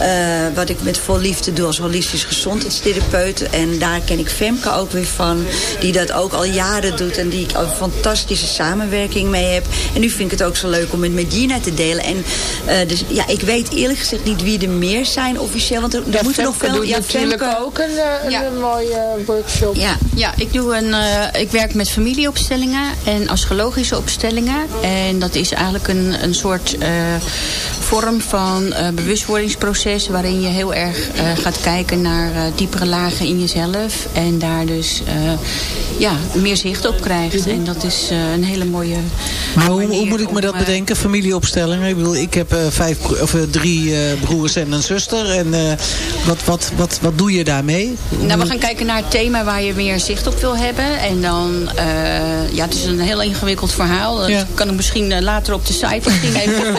Uh, wat ik met vol liefde doe als holistisch gezondheidstherapeut. En daar ken ik Femke ook weer van. Die dat ook al jaren doet. En die ik een fantastische samenwerking mee heb. En nu vind ik het ook zo leuk om het met Gina te delen. En uh, dus ja, ik weet eerlijk gezegd niet wie er meer zijn officieel. Want er, er ja, moeten nog veel... Doet ja, natuurlijk Femke, ook een, een, ja. een mooie workshop. Ja, ja ik, doe een, uh, ik werk met familieopstellingen en astrologische opstellingen. En dat is eigenlijk een, een soort uh, vorm van bewustwordingsproces... waarin je heel erg gaat kijken naar diepere lagen in jezelf. En daar dus ja, meer zicht op krijgt. En dat is een hele mooie Maar hoe, hoe moet ik me dat bedenken, familieopstellingen? Ik bedoel, ik heb vijf, of, drie broers en een zuster. En wat, wat, wat, wat doe je daarmee? Nou, we gaan kijken naar het thema waar je meer zicht op wil hebben. En dan, ja, het is een heel ingewikkeld verhaal. Dat ja. kan ik misschien later op de site misschien even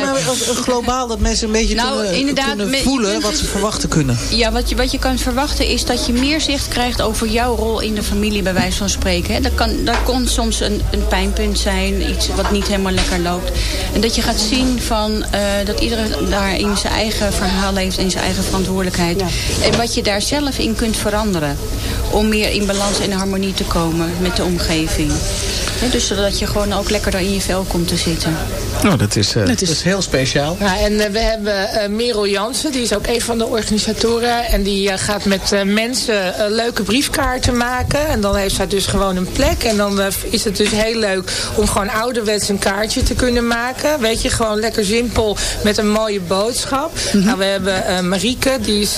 ja, maar globaal, dat mensen een beetje nou, kunnen, voelen wat ze verwachten kunnen. Ja, wat je, wat je kan verwachten is dat je meer zicht krijgt over jouw rol in de familie, bij wijze van spreken. Hè. Dat, kan, dat kon soms een, een pijnpunt zijn, iets wat niet helemaal lekker loopt. En dat je gaat zien van, uh, dat iedereen daarin zijn eigen verhaal heeft en zijn eigen verantwoordelijkheid. Ja. En wat je daar zelf in kunt veranderen. Om meer in balans en harmonie te komen met de omgeving. He, dus zodat je gewoon ook lekker daar in je vel komt te zitten. Nou, dat is, uh, dat is, dat is heel speciaal. Speciaal. Ja, en eh, we hebben eh, Merel Jansen, die is ook een van de organisatoren. En die eh, gaat met mensen leuke briefkaarten maken. En dan heeft zij dus gewoon een plek. En dan is het dus heel leuk om gewoon ouderwets een kaartje te kunnen maken. Weet je, gewoon lekker simpel met een mooie boodschap. nou, we hebben Marieke, die is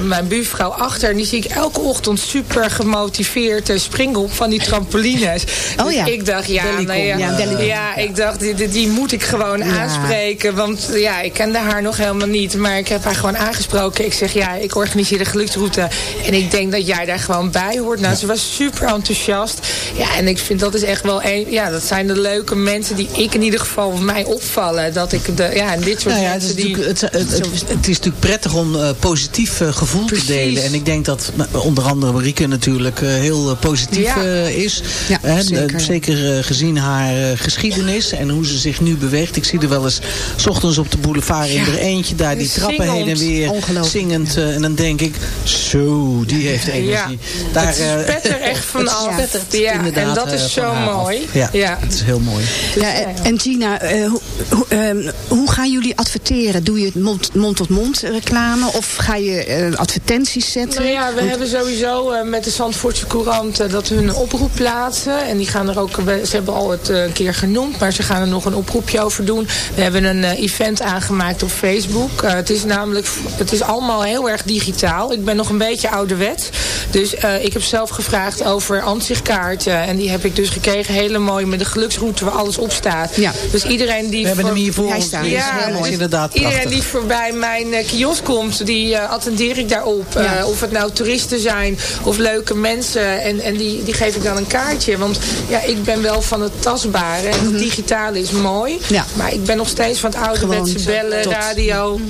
mijn buurvrouw achter. En die zie ik elke ochtend super gemotiveerd springen op van die trampolines. Oh Dus ja. ik dacht, ja, nou ja, Ja, ja, ik dacht, die, die, moet ik gewoon aanspreken. Want ja, ik kende haar nog helemaal niet. Maar ik heb haar gewoon aangesproken. Ik zeg, ja, ik organiseer de geluksroute. En ik denk dat jij daar gewoon bij hoort. Nou, ze was super enthousiast. Ja, en ik vind dat is echt wel een... Ja, dat zijn de leuke mensen die ik in ieder geval mij opvallen. Dat ik de, ja, en dit soort Nou ja, het, is mensen die... natuurlijk, het, het, het, het is natuurlijk prettig om eh, positief eh, gevoel Precies. te delen. En ik denk dat nou, onder andere Marieke natuurlijk eh, heel eh, positief Ja. eh, is. Ja, zeker. eh, zeker eh, gezien haar eh, geschiedenis en hoe ze zich nu beweegt. Ik zie er wel eens 's ochtends op de boulevard in Ja. er eentje daar die trappen heen en weer zingend. eh, en dan denk ik, zo, die heeft energie. Ja, Daar, het echt van het af. spettert Ja, en dat eh, is zo mooi. Ja, Ja. het is heel mooi. Ja, en- en Gina, eh, hoe, hoe, ehm, hoe gaan jullie adverteren? Doe je het mond- mond-tot-mond reclame of ga je eh, advertenties zetten? Nou ja, we Want- hebben sowieso eh, met de Zandvoortse Courant dat we een oproep plaatsen. En die gaan er ook, we- ze hebben al het een keer genoemd, maar ze gaan er nog een oproepje over doen. We hebben een event aangemaakt op Facebook. Eh, het is namelijk, het is allemaal heel erg digitaal. Ik ben nog een beetje ouderwets. Dus eh, ik heb zelf gevraagd over ansichtkaarten. En die heb ik dus gekregen, hele mooi met de geluksroute waar alles op staat. Ja. Dus iedereen die... We hebben hem hier voor ons. staat. Ja, mooi. dus inderdaad Iedereen prachtig. die voorbij mijn eh, kiosk komt, die eh, attendeer ik daarop. Ja. Eh, of het nou toeristen zijn of leuke mensen. En, en die, die geef ik dan een kaartje. Want ja, ik ben wel van het tastbare. En het digitale is mooi. Mhm. Ja. Maar ik ben nog steeds van het ouderwetse bellen, tot- radio,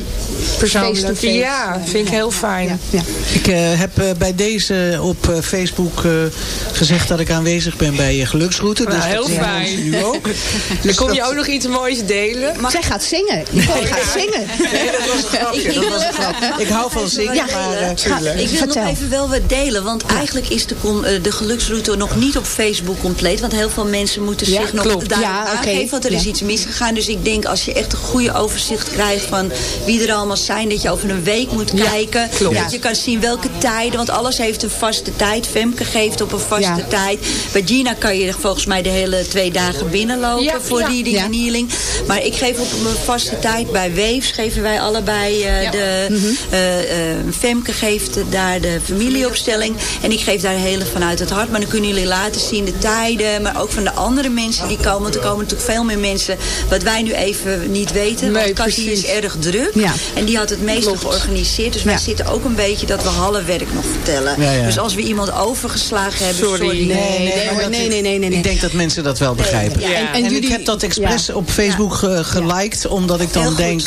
persoonlijk. Ja, vind ik heel fijn. Ja, ja. Ik eh, heb eh, bij deze op eh, Facebook eh, gezegd dat ik aanwezig ben bij je geluksroute. Nou, dus heel fijn. mensen Nu ook. Dan kom je ook nog iets moois delen. Zij gaat zingen. Nicole gaat zingen. Nee, dat was een grapje. Dat was een. Ik hou van zingen, Ja, maar... eh, ik wil Vertel. nog even wel wat delen. Want eigenlijk is de, de geluksroute nog niet op Facebook compleet. Want heel veel mensen moeten Ja, zich nog klopt. daar Ja, aangeven. Want er is iets misgegaan. Dus ik denk als je echt een goede overzicht krijgt van wie er allemaal zijn. Dat je over een week moet kijken. klopt. Dat je kan zien welke tijden. Want alles heeft een vaste tijd. Femke geeft op een vaste Ja. tijd. Bij Gina kan je volgens mij de hele twee dagen binnenlopen. Ja, voor reading Ja. en healing. Maar ik geef op een vaste tijd. Bij Weefs geven wij allebei eh, Ja. de... eh, eh, Femke geeft daar de familieopstelling. En ik geef daar hele vanuit het hart. Maar dan kunnen jullie laten zien de tijden. Maar ook van de andere mensen die komen. Want er komen natuurlijk veel meer mensen. Wat wij nu even niet weten. Nee, want Cassie is erg druk. Ja. En die had het meeste Klopt. georganiseerd. Dus wij Ja. zitten ook een beetje dat we halfwerk nog vertellen. Ja, ja. Dus als we iemand overgeslagen hebben. Sorry. Sorry. Nee, nee, nee, nee, nee, nee, nee. Ik denk dat mensen dat wel begrijpen. Ja. En, En, en ik jullie, heb dat expres ja. op Facebook geliked, omdat ik dan denk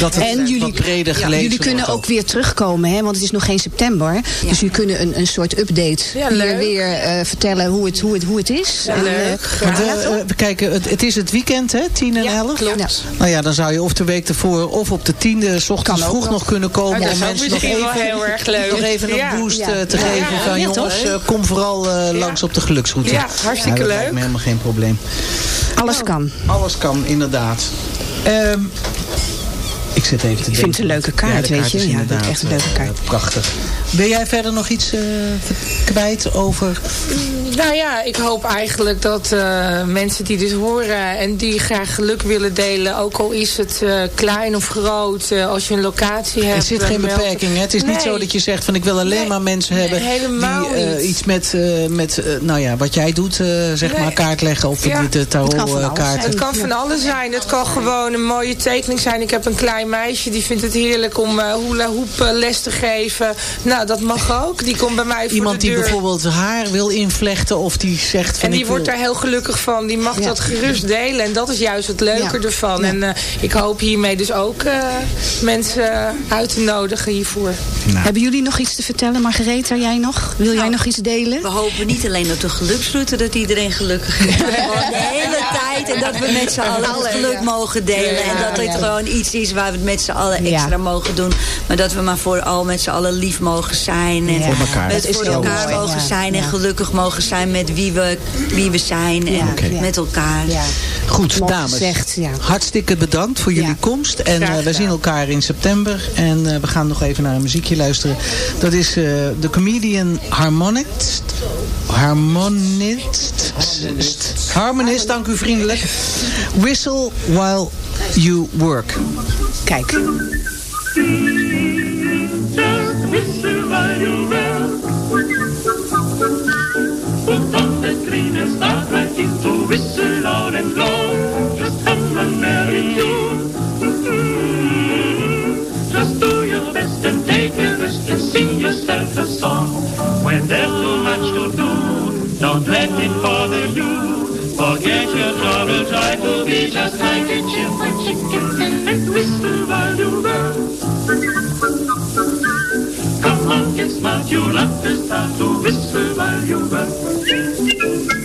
dat het En wat jullie, breder ja, gelezen jullie kunnen ook weer terugkomen, hè, want het is nog geen september. Dus jullie kunnen een, een soort update Ja, hier weer eh, vertellen hoe het, hoe het, hoe het is. Leuk. eh, eh, we kijken, het, het is het weekend, hè? 10 en Ja, 11. klopt. Ja. Nou ja, dan zou je of de week ervoor of op de tiende, s ochtends vroeg nog. nog kunnen komen. Oh, dat om mensen nog even, heel erg leuk. nog even een Ja. boost Ja. eh, te Ja. geven Ja, van ja, jongens, toch? eh, kom vooral eh, langs op de geluksroute. Ja, hartstikke dat leuk. lijkt me helemaal geen probleem. Alles kan. Alles kan, inderdaad. Ehm, ik zit even te Ik vind het een leuke kaart, ja, weet je. Is Ja, inderdaad echt een leuke eh, kaart. prachtig. Wil jij verder nog iets eh, kwijt over... Nou ja, ik hoop eigenlijk dat eh, mensen die dit horen en die graag geluk willen delen, ook al is het eh, klein of groot, eh, als je een locatie hebt. Er zit geen beperking. Hè? Het is niet Nee. zo dat je zegt van ik wil alleen Nee. maar mensen Nee, hebben helemaal die eh, niet. iets met, eh, met nou ja, wat jij doet, eh, zeg Nee. maar kaart leggen of Ja. de, de Het kan van tarot alles kaarten. Het kan van alles zijn. Het kan gewoon een mooie tekening zijn. Ik heb een klein meisje die vindt het heerlijk om eh hula hoop eh, les te geven. Nou, dat mag ook. Die komt bij mij voor Iemand de die deur. bijvoorbeeld haar wil invlechten of die zegt van En die ik wordt wil- daar heel gelukkig van. Die mag Ja. dat gerust delen. En dat is juist het leuke Ja. ervan. Ja. En eh, ik hoop hiermee dus ook eh, mensen uit te nodigen hiervoor. Nou. Hebben jullie nog iets te vertellen? Margaretha, jij nog? Wil jij Nou, nog iets delen? We hopen niet alleen op de geluksroute dat iedereen gelukkig is. Maar gewoon de hele tijd. En dat we met z'n allen het geluk mogen delen. En dat het gewoon iets is waar we het met z'n allen Ja. extra mogen doen. Maar dat we maar vooral met z'n allen lief mogen zijn. En Ja. Voor elkaar. Met Dat is voor elkaar mooi. mogen Ja. zijn. En gelukkig mogen zijn met wie we, wie we zijn. En met elkaar. Goed, dames. gezegd. Ja. Hartstikke bedankt voor jullie Ja. komst. En gedaan. zien elkaar in september. En eh, we gaan nog even naar een muziekje luisteren. Dat is eh, de comedian Harmonist. Harmonist. Harmonist, dank u vriendelijk. Whistle while you work. Kijk. Whistle loud and blow. Just hum a merry tune. Mm-hmm. Just do your best and take a rest and sing yourself a song. When there's too much to do, don't let it bother you. Forget your trouble, try to be just like a cheerful chicken and whistle while you roll. Come on, get smart, you'll have to to whistle while you run.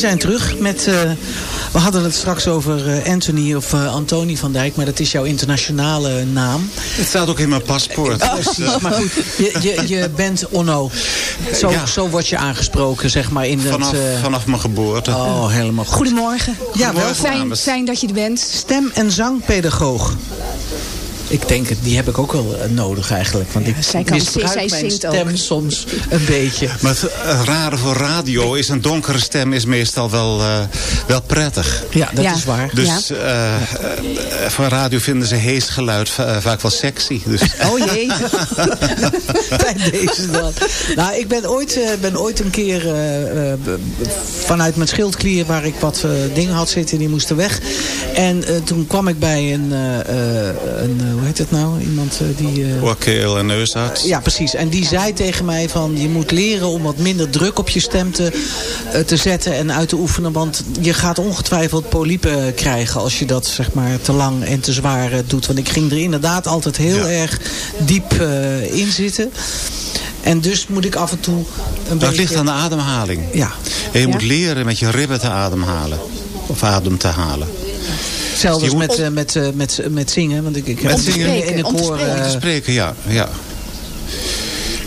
We zijn terug met... eh, we hadden het straks over eh, Anthony of eh, Antoni van Dijk. Maar dat is jouw internationale naam. Het staat ook in mijn paspoort. Precies, maar goed, je, je, je bent Onno. Zo, Ja. zo word je aangesproken, zeg maar. In Vanaf, het, eh, vanaf mijn geboorte. Oh, helemaal goed. Goedemorgen. Ja, wel Fijn, fijn dat je er bent. Stem- en zangpedagoog. Ik denk, die heb ik ook wel eh, nodig eigenlijk. Want ik zij kan- misbruik zij mijn zingt stem ook. soms een beetje. Maar het eh, rare voor radio is een donkere stem is meestal wel, eh, wel prettig. Ja, dat Ja. is waar. Dus eh, eh, voor radio vinden ze hees geluid va- vaak wel sexy. Dus. Oh jee. Bij deze dan. Nou, ik ben ooit, ben ooit een keer vanuit mijn schildklier waar ik wat dingen had zitten, die moesten weg. En toen kwam ik bij een, eh, eh, een hoe heet het nou? Iemand eh, die... eh, Oorkeel en neusarts. Ja, precies. En die zei tegen mij van... je moet leren om wat minder druk op je stem te, eh, te zetten en uit te oefenen. Want je gaat ongetwijfeld polypen krijgen... als je dat zeg maar te lang en te zwaar eh, doet. Want ik ging er inderdaad altijd heel Ja. erg diep eh, in zitten. En dus moet ik af en toe een Dat beetje... ligt aan de ademhaling. Ja. En je Ja? moet leren met je ribben te ademhalen. Of adem te halen. Hetzelfde als je met, moet- eh, met, eh, met, met zingen. Want ik, ik heb Met zingen. in een Om te koor... spreken. Om te eh, spreken, ja. ja.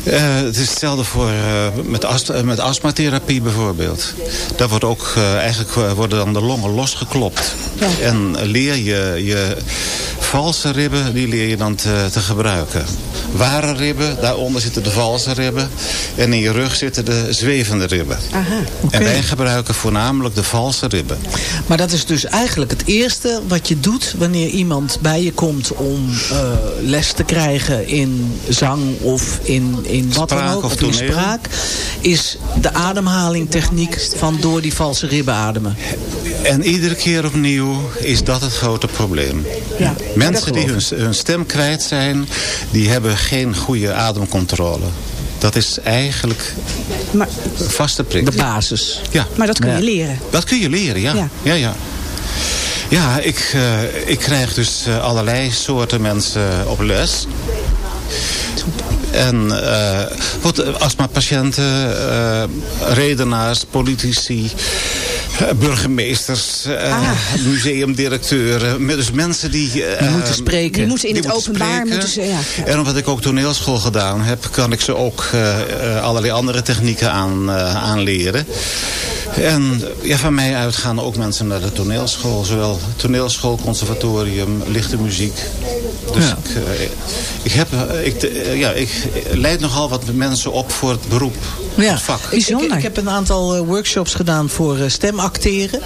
Eh, het is hetzelfde voor, eh, met, ast eh, met astmatherapie bijvoorbeeld. Daar wordt ook, eh, eigenlijk eh, worden dan de longen losgeklopt. En leer je je valse ribben, die leer je dan te, te gebruiken. ware ribben, daaronder zitten de valse ribben. En in je rug zitten de zwevende ribben. Aha. En wij gebruiken voornamelijk de valse ribben. Maar dat is dus eigenlijk het eerste wat je doet wanneer iemand bij je komt om eh, les te krijgen in zang of in, in wat dan ook, of in spraak, is de ademhalingtechniek van door die valse ribben ademen. En iedere keer opnieuw is dat het grote probleem. Ja, Mensen die hun, hun stem kwijt zijn, die hebben geen goede ademcontrole. Dat is eigenlijk Maar, een vaste prik. De basis. Ja. maar dat kun je leren. Dat kun je leren, ja. Ja. Ja, ja. ja. ik, eh, ik krijg dus eh, allerlei soorten mensen op les. En eh wat astmapatiënten, eh redenaars, politici, eh, burgemeesters, eh, museumdirecteuren. Dus mensen die... eh, Die moeten spreken. Die moeten in die het moeten openbaar spreken. moeten ze, ja. En omdat ik ook toneelschool gedaan heb, kan ik ze ook allerlei andere technieken aan, aanleren. En ja, van mij uit gaan ook mensen naar de toneelschool. Zowel toneelschool, conservatorium, lichte muziek. Dus Ja. ik, ik, heb, ik, ja, ik leid nogal wat mensen op voor het beroep. Ja, vak. ik, ik, ik heb een aantal eh, workshops gedaan voor eh, stemacteren.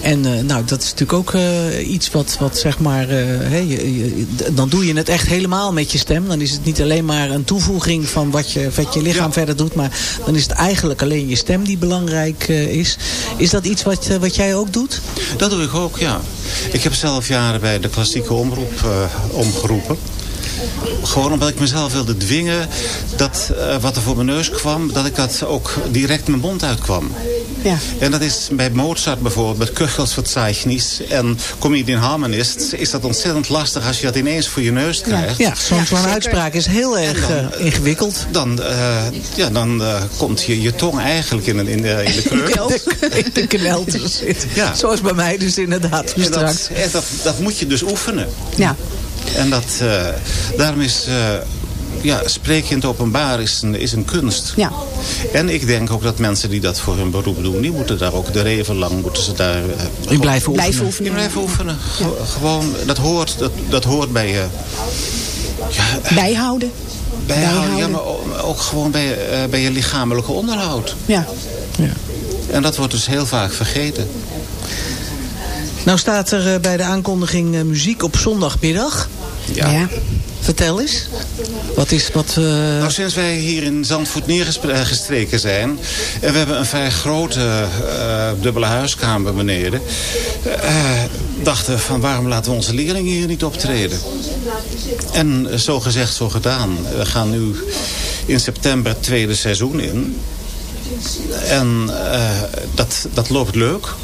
En eh, nou, dat is natuurlijk ook eh, iets wat, wat zeg maar... eh, hè, je, dan doe je het echt helemaal met je stem. Dan is het niet alleen maar een toevoeging van wat je, wat je lichaam verder doet. Maar dan is het eigenlijk alleen je stem die belangrijk eh, is. Is dat iets wat, wat jij ook doet? Dat doe ik ook, ja. Ik heb zelf jaren bij de klassieke omroep eh, omgeroepen. Gewoon omdat ik mezelf wilde dwingen dat eh, wat er voor mijn neus kwam, dat ik dat ook direct mijn mond uitkwam. Ja. En dat is bij Mozart bijvoorbeeld, met Köchelsverzeichnis en Comedian Harmonist, is dat ontzettend lastig als je dat ineens voor je neus krijgt. Ja, zo'n zo'n uitspraak is heel erg eh, ingewikkeld. Dan, eh, ja, dan eh, komt je, je tong eigenlijk in, een- in, de, in de. In de knel te zitten. Ja. Zoals bij mij dus inderdaad. En straks. dat, en dat, dat moet je dus oefenen. Ja. En dat, eh, daarom is, eh, ja, spreken in het openbaar is een, is een kunst. Ja. En ik denk ook dat mensen die dat voor hun beroep doen, die moeten daar ook de leven lang, moeten ze daar... eh, blijven oefenen. Blijven oefenen. in blijven oefenen. Ge- Gewoon, dat hoort, dat, dat hoort bij je... Ja, Bijhouden. bijhouden, ja, maar ook, gewoon bij, bij je lichamelijke onderhoud. Ja. En dat wordt dus heel vaak vergeten. Nou staat er bij de aankondiging muziek op zondagmiddag. Ja. Ja. Vertel eens. Wat is wat... eh, Nou, sinds wij hier in Zandvoort neergestreken zijn... en we hebben een vrij grote eh, dubbele huiskamer beneden... eh, dachten we van waarom laten we onze leerlingen hier niet optreden? En eh, zo gezegd, zo gedaan. We gaan nu in september het tweede seizoen in. En eh, dat, dat loopt leuk.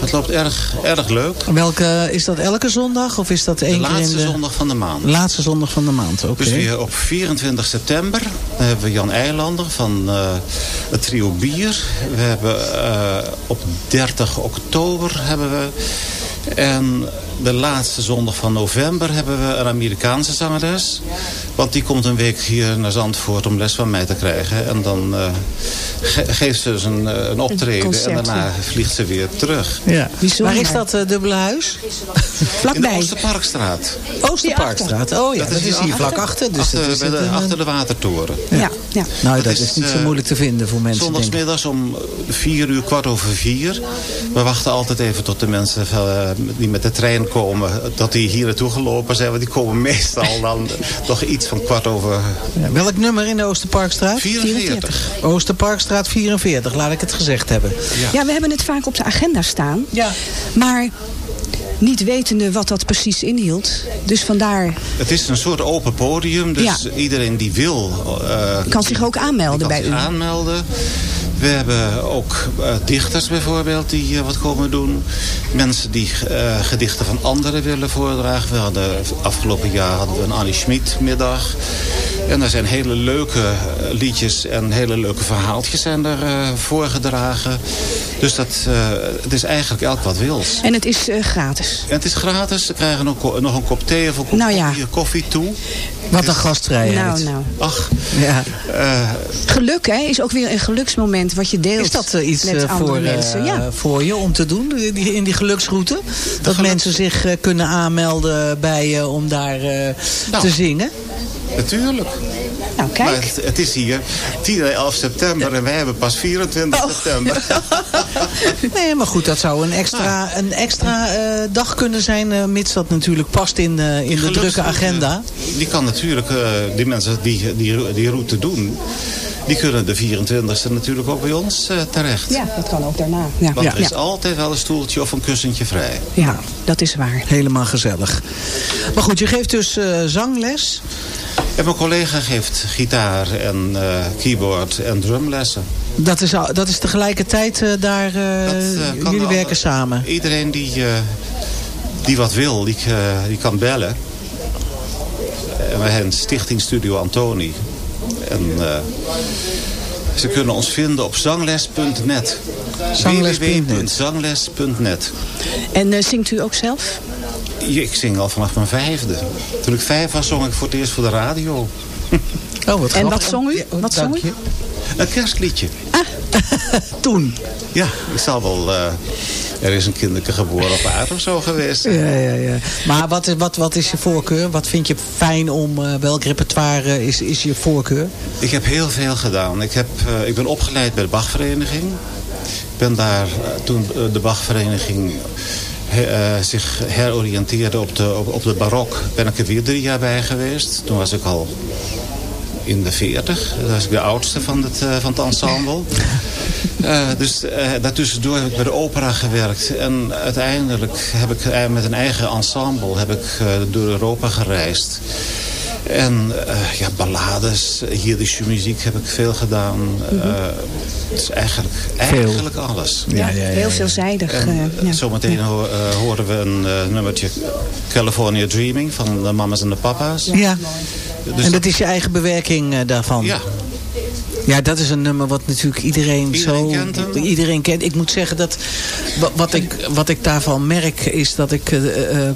Het loopt erg, erg leuk. welke, is dat elke zondag of is dat één De keer in laatste de... zondag van de maand. Laatste zondag van de maand, oké. Dus weer op 24 september hebben we Jan Eilander van eh, het trio Bier. We hebben eh, op 30 oktober hebben we... En de laatste zondag van november hebben we een Amerikaanse zangeres. Want die komt een week hier naar Zandvoort om les van mij te krijgen. En dan eh, ge- geeft ze dus een, eh, een optreden. en daarna vliegt ze weer terug. Ja. Bijzonder. Waar is dat eh, dubbele huis? In de Vlakbij. Oosterparkstraat. Oosterparkstraat. Oh ja, dat is, hier vlak achter. Dus achter, dat is bij de, het, achter de watertoren. Ja. ja. Nou, Dat dat is, is niet zo moeilijk te vinden voor mensen, denk ik. Zondagsmiddags om vier uur, kwart over vier. We wachten altijd even tot de mensen die met de trein komen... dat die hier naartoe gelopen zijn. Want die komen meestal dan toch iets van kwart over Ja, welk nummer in de Oosterparkstraat? 44. Oosterparkstraat 44, laat ik het gezegd hebben. Ja, we hebben het vaak op de agenda staan. Ja. Maar niet wetende wat dat precies inhield. Dus vandaar Het is een soort open podium. Dus Ja. iedereen die wil... eh, kan zich ook aanmelden bij zich u. aanmelden. We hebben ook eh, dichters bijvoorbeeld die wat komen doen. Mensen die eh, gedichten van anderen willen voordragen. We hadden, afgelopen jaar hadden we een Annie Schmid middag. En er zijn hele leuke eh, liedjes en hele leuke verhaaltjes zijn er voorgedragen. Dus dat, het is eigenlijk elk wat wils. En het is gratis. En het is gratis. Ze krijgen nog, nog een kop thee of een kop Nou ja. koffie, koffie toe. Wat een gastvrijheid. Nou, nou. Ach, Ja. eh, Geluk hè, is ook weer een geluksmoment wat je deelt Is dat eh, iets met eh, andere voor, mensen. Ja. voor je om te doen die- in die geluksroute? Dat mensen zich eh, kunnen aanmelden bij je om daar eh, Nou. te zingen? Natuurlijk. Nou, kijk. Maar het, het is hier 10 en 11 september en wij hebben pas 24 Oh. september. Nee, maar goed, dat zou een extra, een extra eh, dag kunnen zijn... eh, mits dat natuurlijk past in, eh, in de drukke agenda. Die kan natuurlijk, eh, die mensen die, die die route doen... die kunnen de 24e natuurlijk ook bij ons eh, terecht. Ja, dat kan ook daarna. Ja, Want ja. er is ja. altijd wel een stoeltje of een kussentje vrij. ja dat is waar. Helemaal gezellig. Maar goed, je geeft dus eh, zangles. En mijn collega geeft gitaar en eh, keyboard en drumlessen. Dat is, al- dat is tegelijkertijd eh, daar... Dat, kan jullie al- werken samen. Iedereen die, eh, die wat wil, die, eh, die kan bellen. En wij hebben Stichting Studio Antoni. En eh, ze kunnen ons vinden op zangles.net. Zangles.net. www.zangles.net. En eh, zingt u ook zelf? Ik zing al vanaf mijn vijfde. Toen ik vijf was, zong ik voor het eerst voor de radio. Oh, wat En wat zong u? Wat zong u? Een kerstliedje. Toen? Ja, ik zal wel... eh, er is een kinderke geboren op aarde of zo geweest. Ja, ja, ja. Maar wat is, wat, wat is je voorkeur? Wat vind je fijn om... eh, welk repertoire is, is je voorkeur? Ik heb heel veel gedaan. Ik, heb, eh, ik ben opgeleid bij de Bachvereniging. Ik ben daar, toen de Bachvereniging he- eh, zich heroriënteerde op de, op, op de barok... ben ik er weer drie jaar bij geweest. Toen was ik al in de veertig. Dat was ik de oudste van het, eh, van het ensemble. Eh, dus eh, daartussendoor heb ik bij de opera gewerkt. En uiteindelijk heb ik met een eigen ensemble heb ik, door Europa gereisd. En eh, ja, ballades, Jiddische muziek heb ik veel gedaan. Eh, het is eigenlijk, eigenlijk alles. Ja, heel veelzijdig. En, eh, ja. Zometeen ho- horen we een nummertje California Dreaming van de mama's en de papa's. Ja. Dus en dat is je eigen bewerking daarvan? Ja. Ja, dat is een nummer wat natuurlijk iedereen, Iedereen zo... kent hem. Iedereen kent. Ik moet zeggen dat wa- wat ik, wat ik daarvan merk is dat ik eh, eh, eh,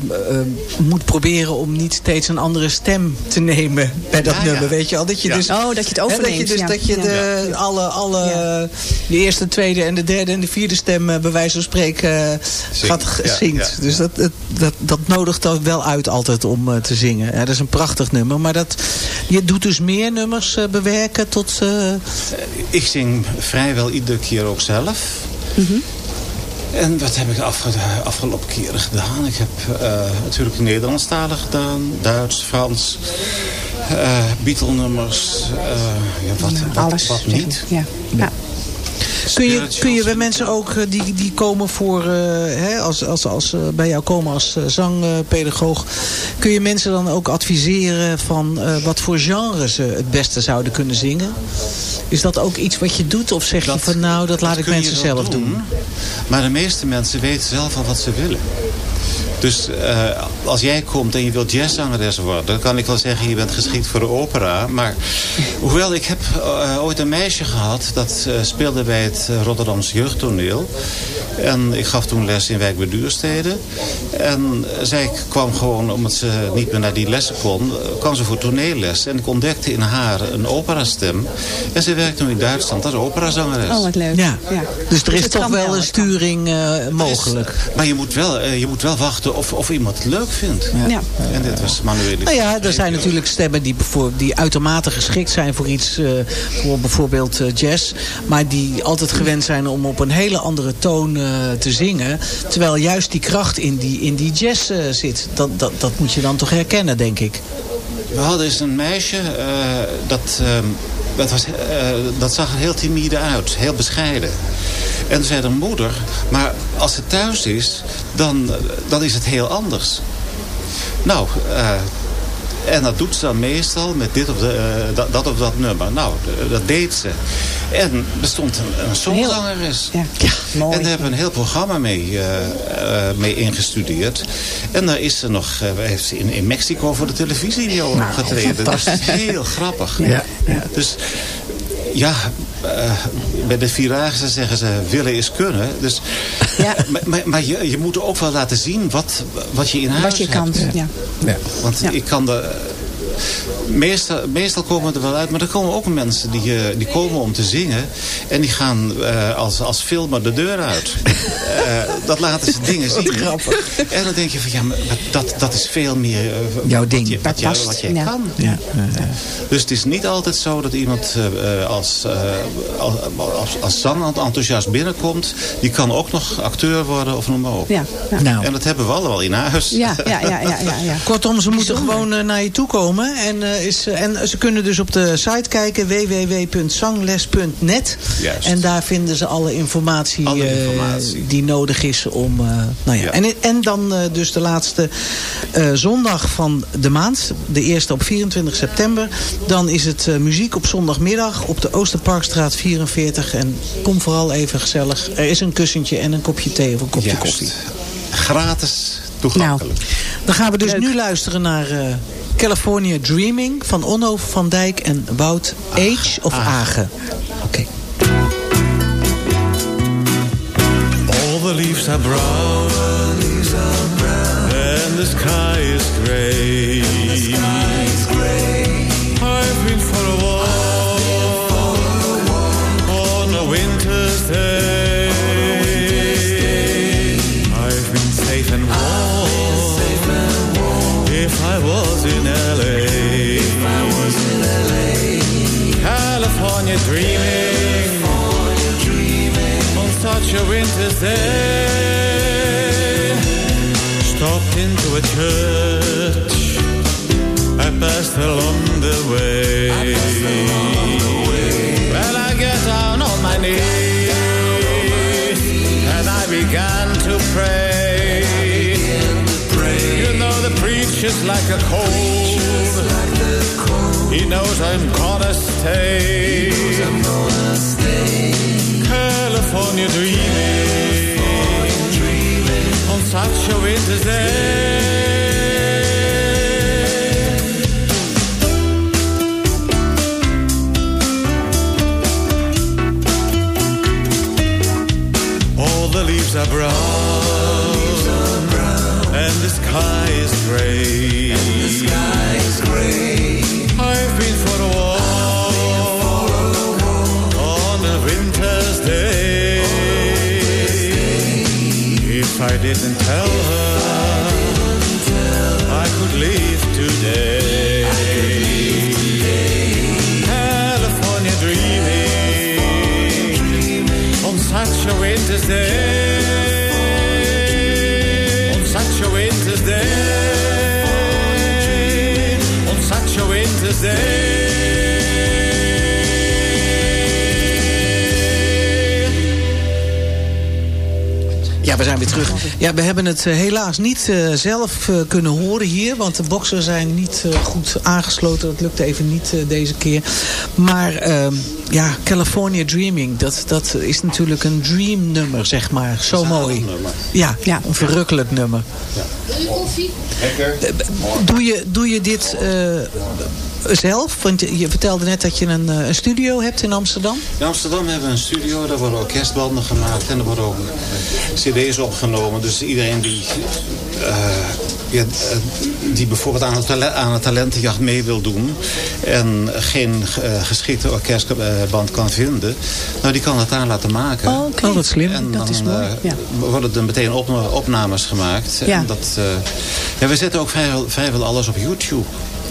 moet proberen om niet steeds een andere stem te nemen bij dat Ja, ja. nummer. Weet je al? Dat je Ja. dus, Oh, dat je het Hè, overneemt, Dat je, dus, ja. dat je Ja. de, alle, alle de eerste, tweede en de derde en de vierde stem bij wijze van spreken gaat, zingt. ja, dus Dat, dat, dat, dat nodigt dan wel uit altijd om eh, te zingen. Ja, dat is een prachtig nummer. Maar dat, je doet dus meer nummers bewerken tot... eh, Ik zing vrijwel iedere keer ook zelf. En wat heb ik de afge- afgelopen keren gedaan? Ik heb eh, natuurlijk Nederlandstalig gedaan. Duits, Frans. eh Beatle-nummers. ja, wat, wat, Alles. wat niet. Ja. Ja. Kun je, kun je bij mensen ook eh, die, die komen voor, eh, hè, als, als, als eh, bij jou komen als zangpedagoog, kun je mensen dan ook adviseren van wat voor genres ze het beste zouden kunnen zingen? Is dat ook iets wat je doet of zeg je van nou, dat laat ik mensen zelf doen? Maar de meeste mensen weten zelf al wat ze willen. Dus eh, als jij komt en je wilt jazzzangeres worden... dan kan ik wel zeggen, je bent geschikt voor de opera. Maar hoewel, ik heb eh, ooit een meisje gehad... dat eh, speelde bij het Rotterdamse jeugdtoneel. En ik gaf toen les in Wijk bij Duurstede. En zij kwam gewoon, omdat ze niet meer naar die lessen kon... kwam ze voor toneelles. En ik ontdekte in haar een operastem. En ze werkt nu in Duitsland als operazangeres. Oh, wat leuk. Ja. Dus er is het toch wel een sturing eh, mogelijk. Maar je moet wel, je moet wel wachten of, of iemand het leuk vindt. Ja. En dit was Manuel. Nou ja, er zijn natuurlijk stemmen die, die uitermate geschikt zijn voor iets, eh, voor bijvoorbeeld eh, jazz. Maar die altijd gewend zijn om op een hele andere toon eh, te zingen. Terwijl juist die kracht in die, in die jazz eh, zit. Dat, dat, dat moet je dan toch herkennen, denk ik. We hadden eens een meisje, eh, dat, ehm, dat, was, eh, dat zag er heel timide uit, heel bescheiden. En zei de moeder, maar als ze thuis is, dan, dan is het heel anders. Nou, eh, en dat doet ze dan meestal met dit of de, eh, dat, dat of dat nummer. Nou, dat deed ze. En er stond een, een songzangeres. Ja, mooi. En daar hebben we een heel programma mee, eh, mee ingestudeerd. En daar is ze nog, heeft ze in, in Mexico voor de televisie opgetreden. Dat is heel grappig. Ja, ja. Dus ja, eh, bij de Vierdaagse zeggen ze willen is kunnen. Dus, Maar, maar, maar je, je moet ook wel laten zien wat, wat je in huis Wat je kan. hebt. Ja. Want ik kan de, meestal, meestal komen er wel uit. Maar er komen ook mensen die, eh, die komen om te zingen. En die gaan eh, als, als filmer de deur uit. Eh, dat laten ze dingen zien. grappig. En dan denk je van ja, maar dat, dat is veel meer Jouw wat ding. je- wat, wat jij Ja. kan. Ja, Dus het is niet altijd zo dat iemand als, als, als, als zandenthousiast binnenkomt. Die kan ook nog acteur worden of noem maar op. Ja. Nou. En dat hebben we allemaal in huis. Ja, ja, ja, ja, ja. Kortom, ze moeten gewoon naar je toe komen. En, is, eh, en ze kunnen dus op de site kijken www.zangles.net. En daar vinden ze alle informatie, Alle eh, informatie. die nodig is om... eh, nou ja. En, en dan eh, dus de laatste eh, zondag van de maand. De eerste op 24 september. Dan is het eh, muziek op zondagmiddag op de Oosterparkstraat 44. En kom vooral even gezellig. Er is een kussentje en een kopje thee of een kopje Juist. koffie. Gratis toegankelijk. Dan gaan we dus nu luisteren naar eh, California Dreaming van Onno van Dijk en Wout Age of Age. Oké. All the leaves are brown, and the sky is gray. Winter's day. Stopped into a church I passed along the way. Well, I get down on my knees and I began to pray. You know the preacher's like a cold. He knows I'm gonna stay. California dreaming such a winter's day. All the leaves are brown, and the sky is gray. I didn't tell her, I could leave today. California dreaming on such a winter's day. We zijn weer terug. Ja, we hebben het eh, helaas niet eh, zelf eh, kunnen horen hier. Want de boxen zijn niet goed aangesloten. Dat lukte even niet deze keer. Maar ehm, ja, California Dreaming. Dat, dat is natuurlijk een dream nummer, zeg maar. Zo mooi. Ja, ja, een verrukkelijk nummer. Eh, Doe je, doe je dit eh, zelf? Want je, vertelde net dat je een, eh, een studio hebt in Amsterdam. In Amsterdam hebben we een studio, daar worden orkestbanden gemaakt en er worden ook cd's opgenomen. Dus iedereen die, eh, ja, eh, die bijvoorbeeld aan, het aan een talentenjacht mee wil doen en geen eh, geschikte orkestband kan vinden, nou die kan het daar laten maken. Oh, oké. Oh, slim. En Dat dan is mooi, eh, ja. worden er meteen opna- opnames gemaakt. Ja. En dat, eh, ja, we zetten ook vrijwel, vrijwel alles op YouTube.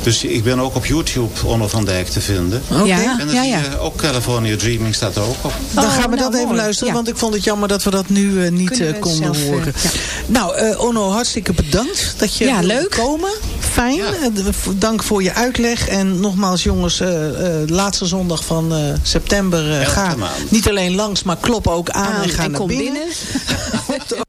Dus ik ben ook op YouTube Onno van Dijk te vinden. Oké. Ja, En dan ja, je ook California Dreaming staat er ook op. Dan Oh, gaan we nou, dat even mooi. luisteren, Ja. want ik vond het jammer dat we dat nu eh, niet eh, we konden zelf, eh, horen. ja. Nou, eh, Onno, hartstikke bedankt dat je Ja, leuk. komen. Fijn, Eh, dank voor je uitleg. En nogmaals jongens, eh, eh, laatste zondag van eh, september eh, ga maand. niet alleen langs, maar klop ook aan, Aan en ga en naar kom binnen. binnen.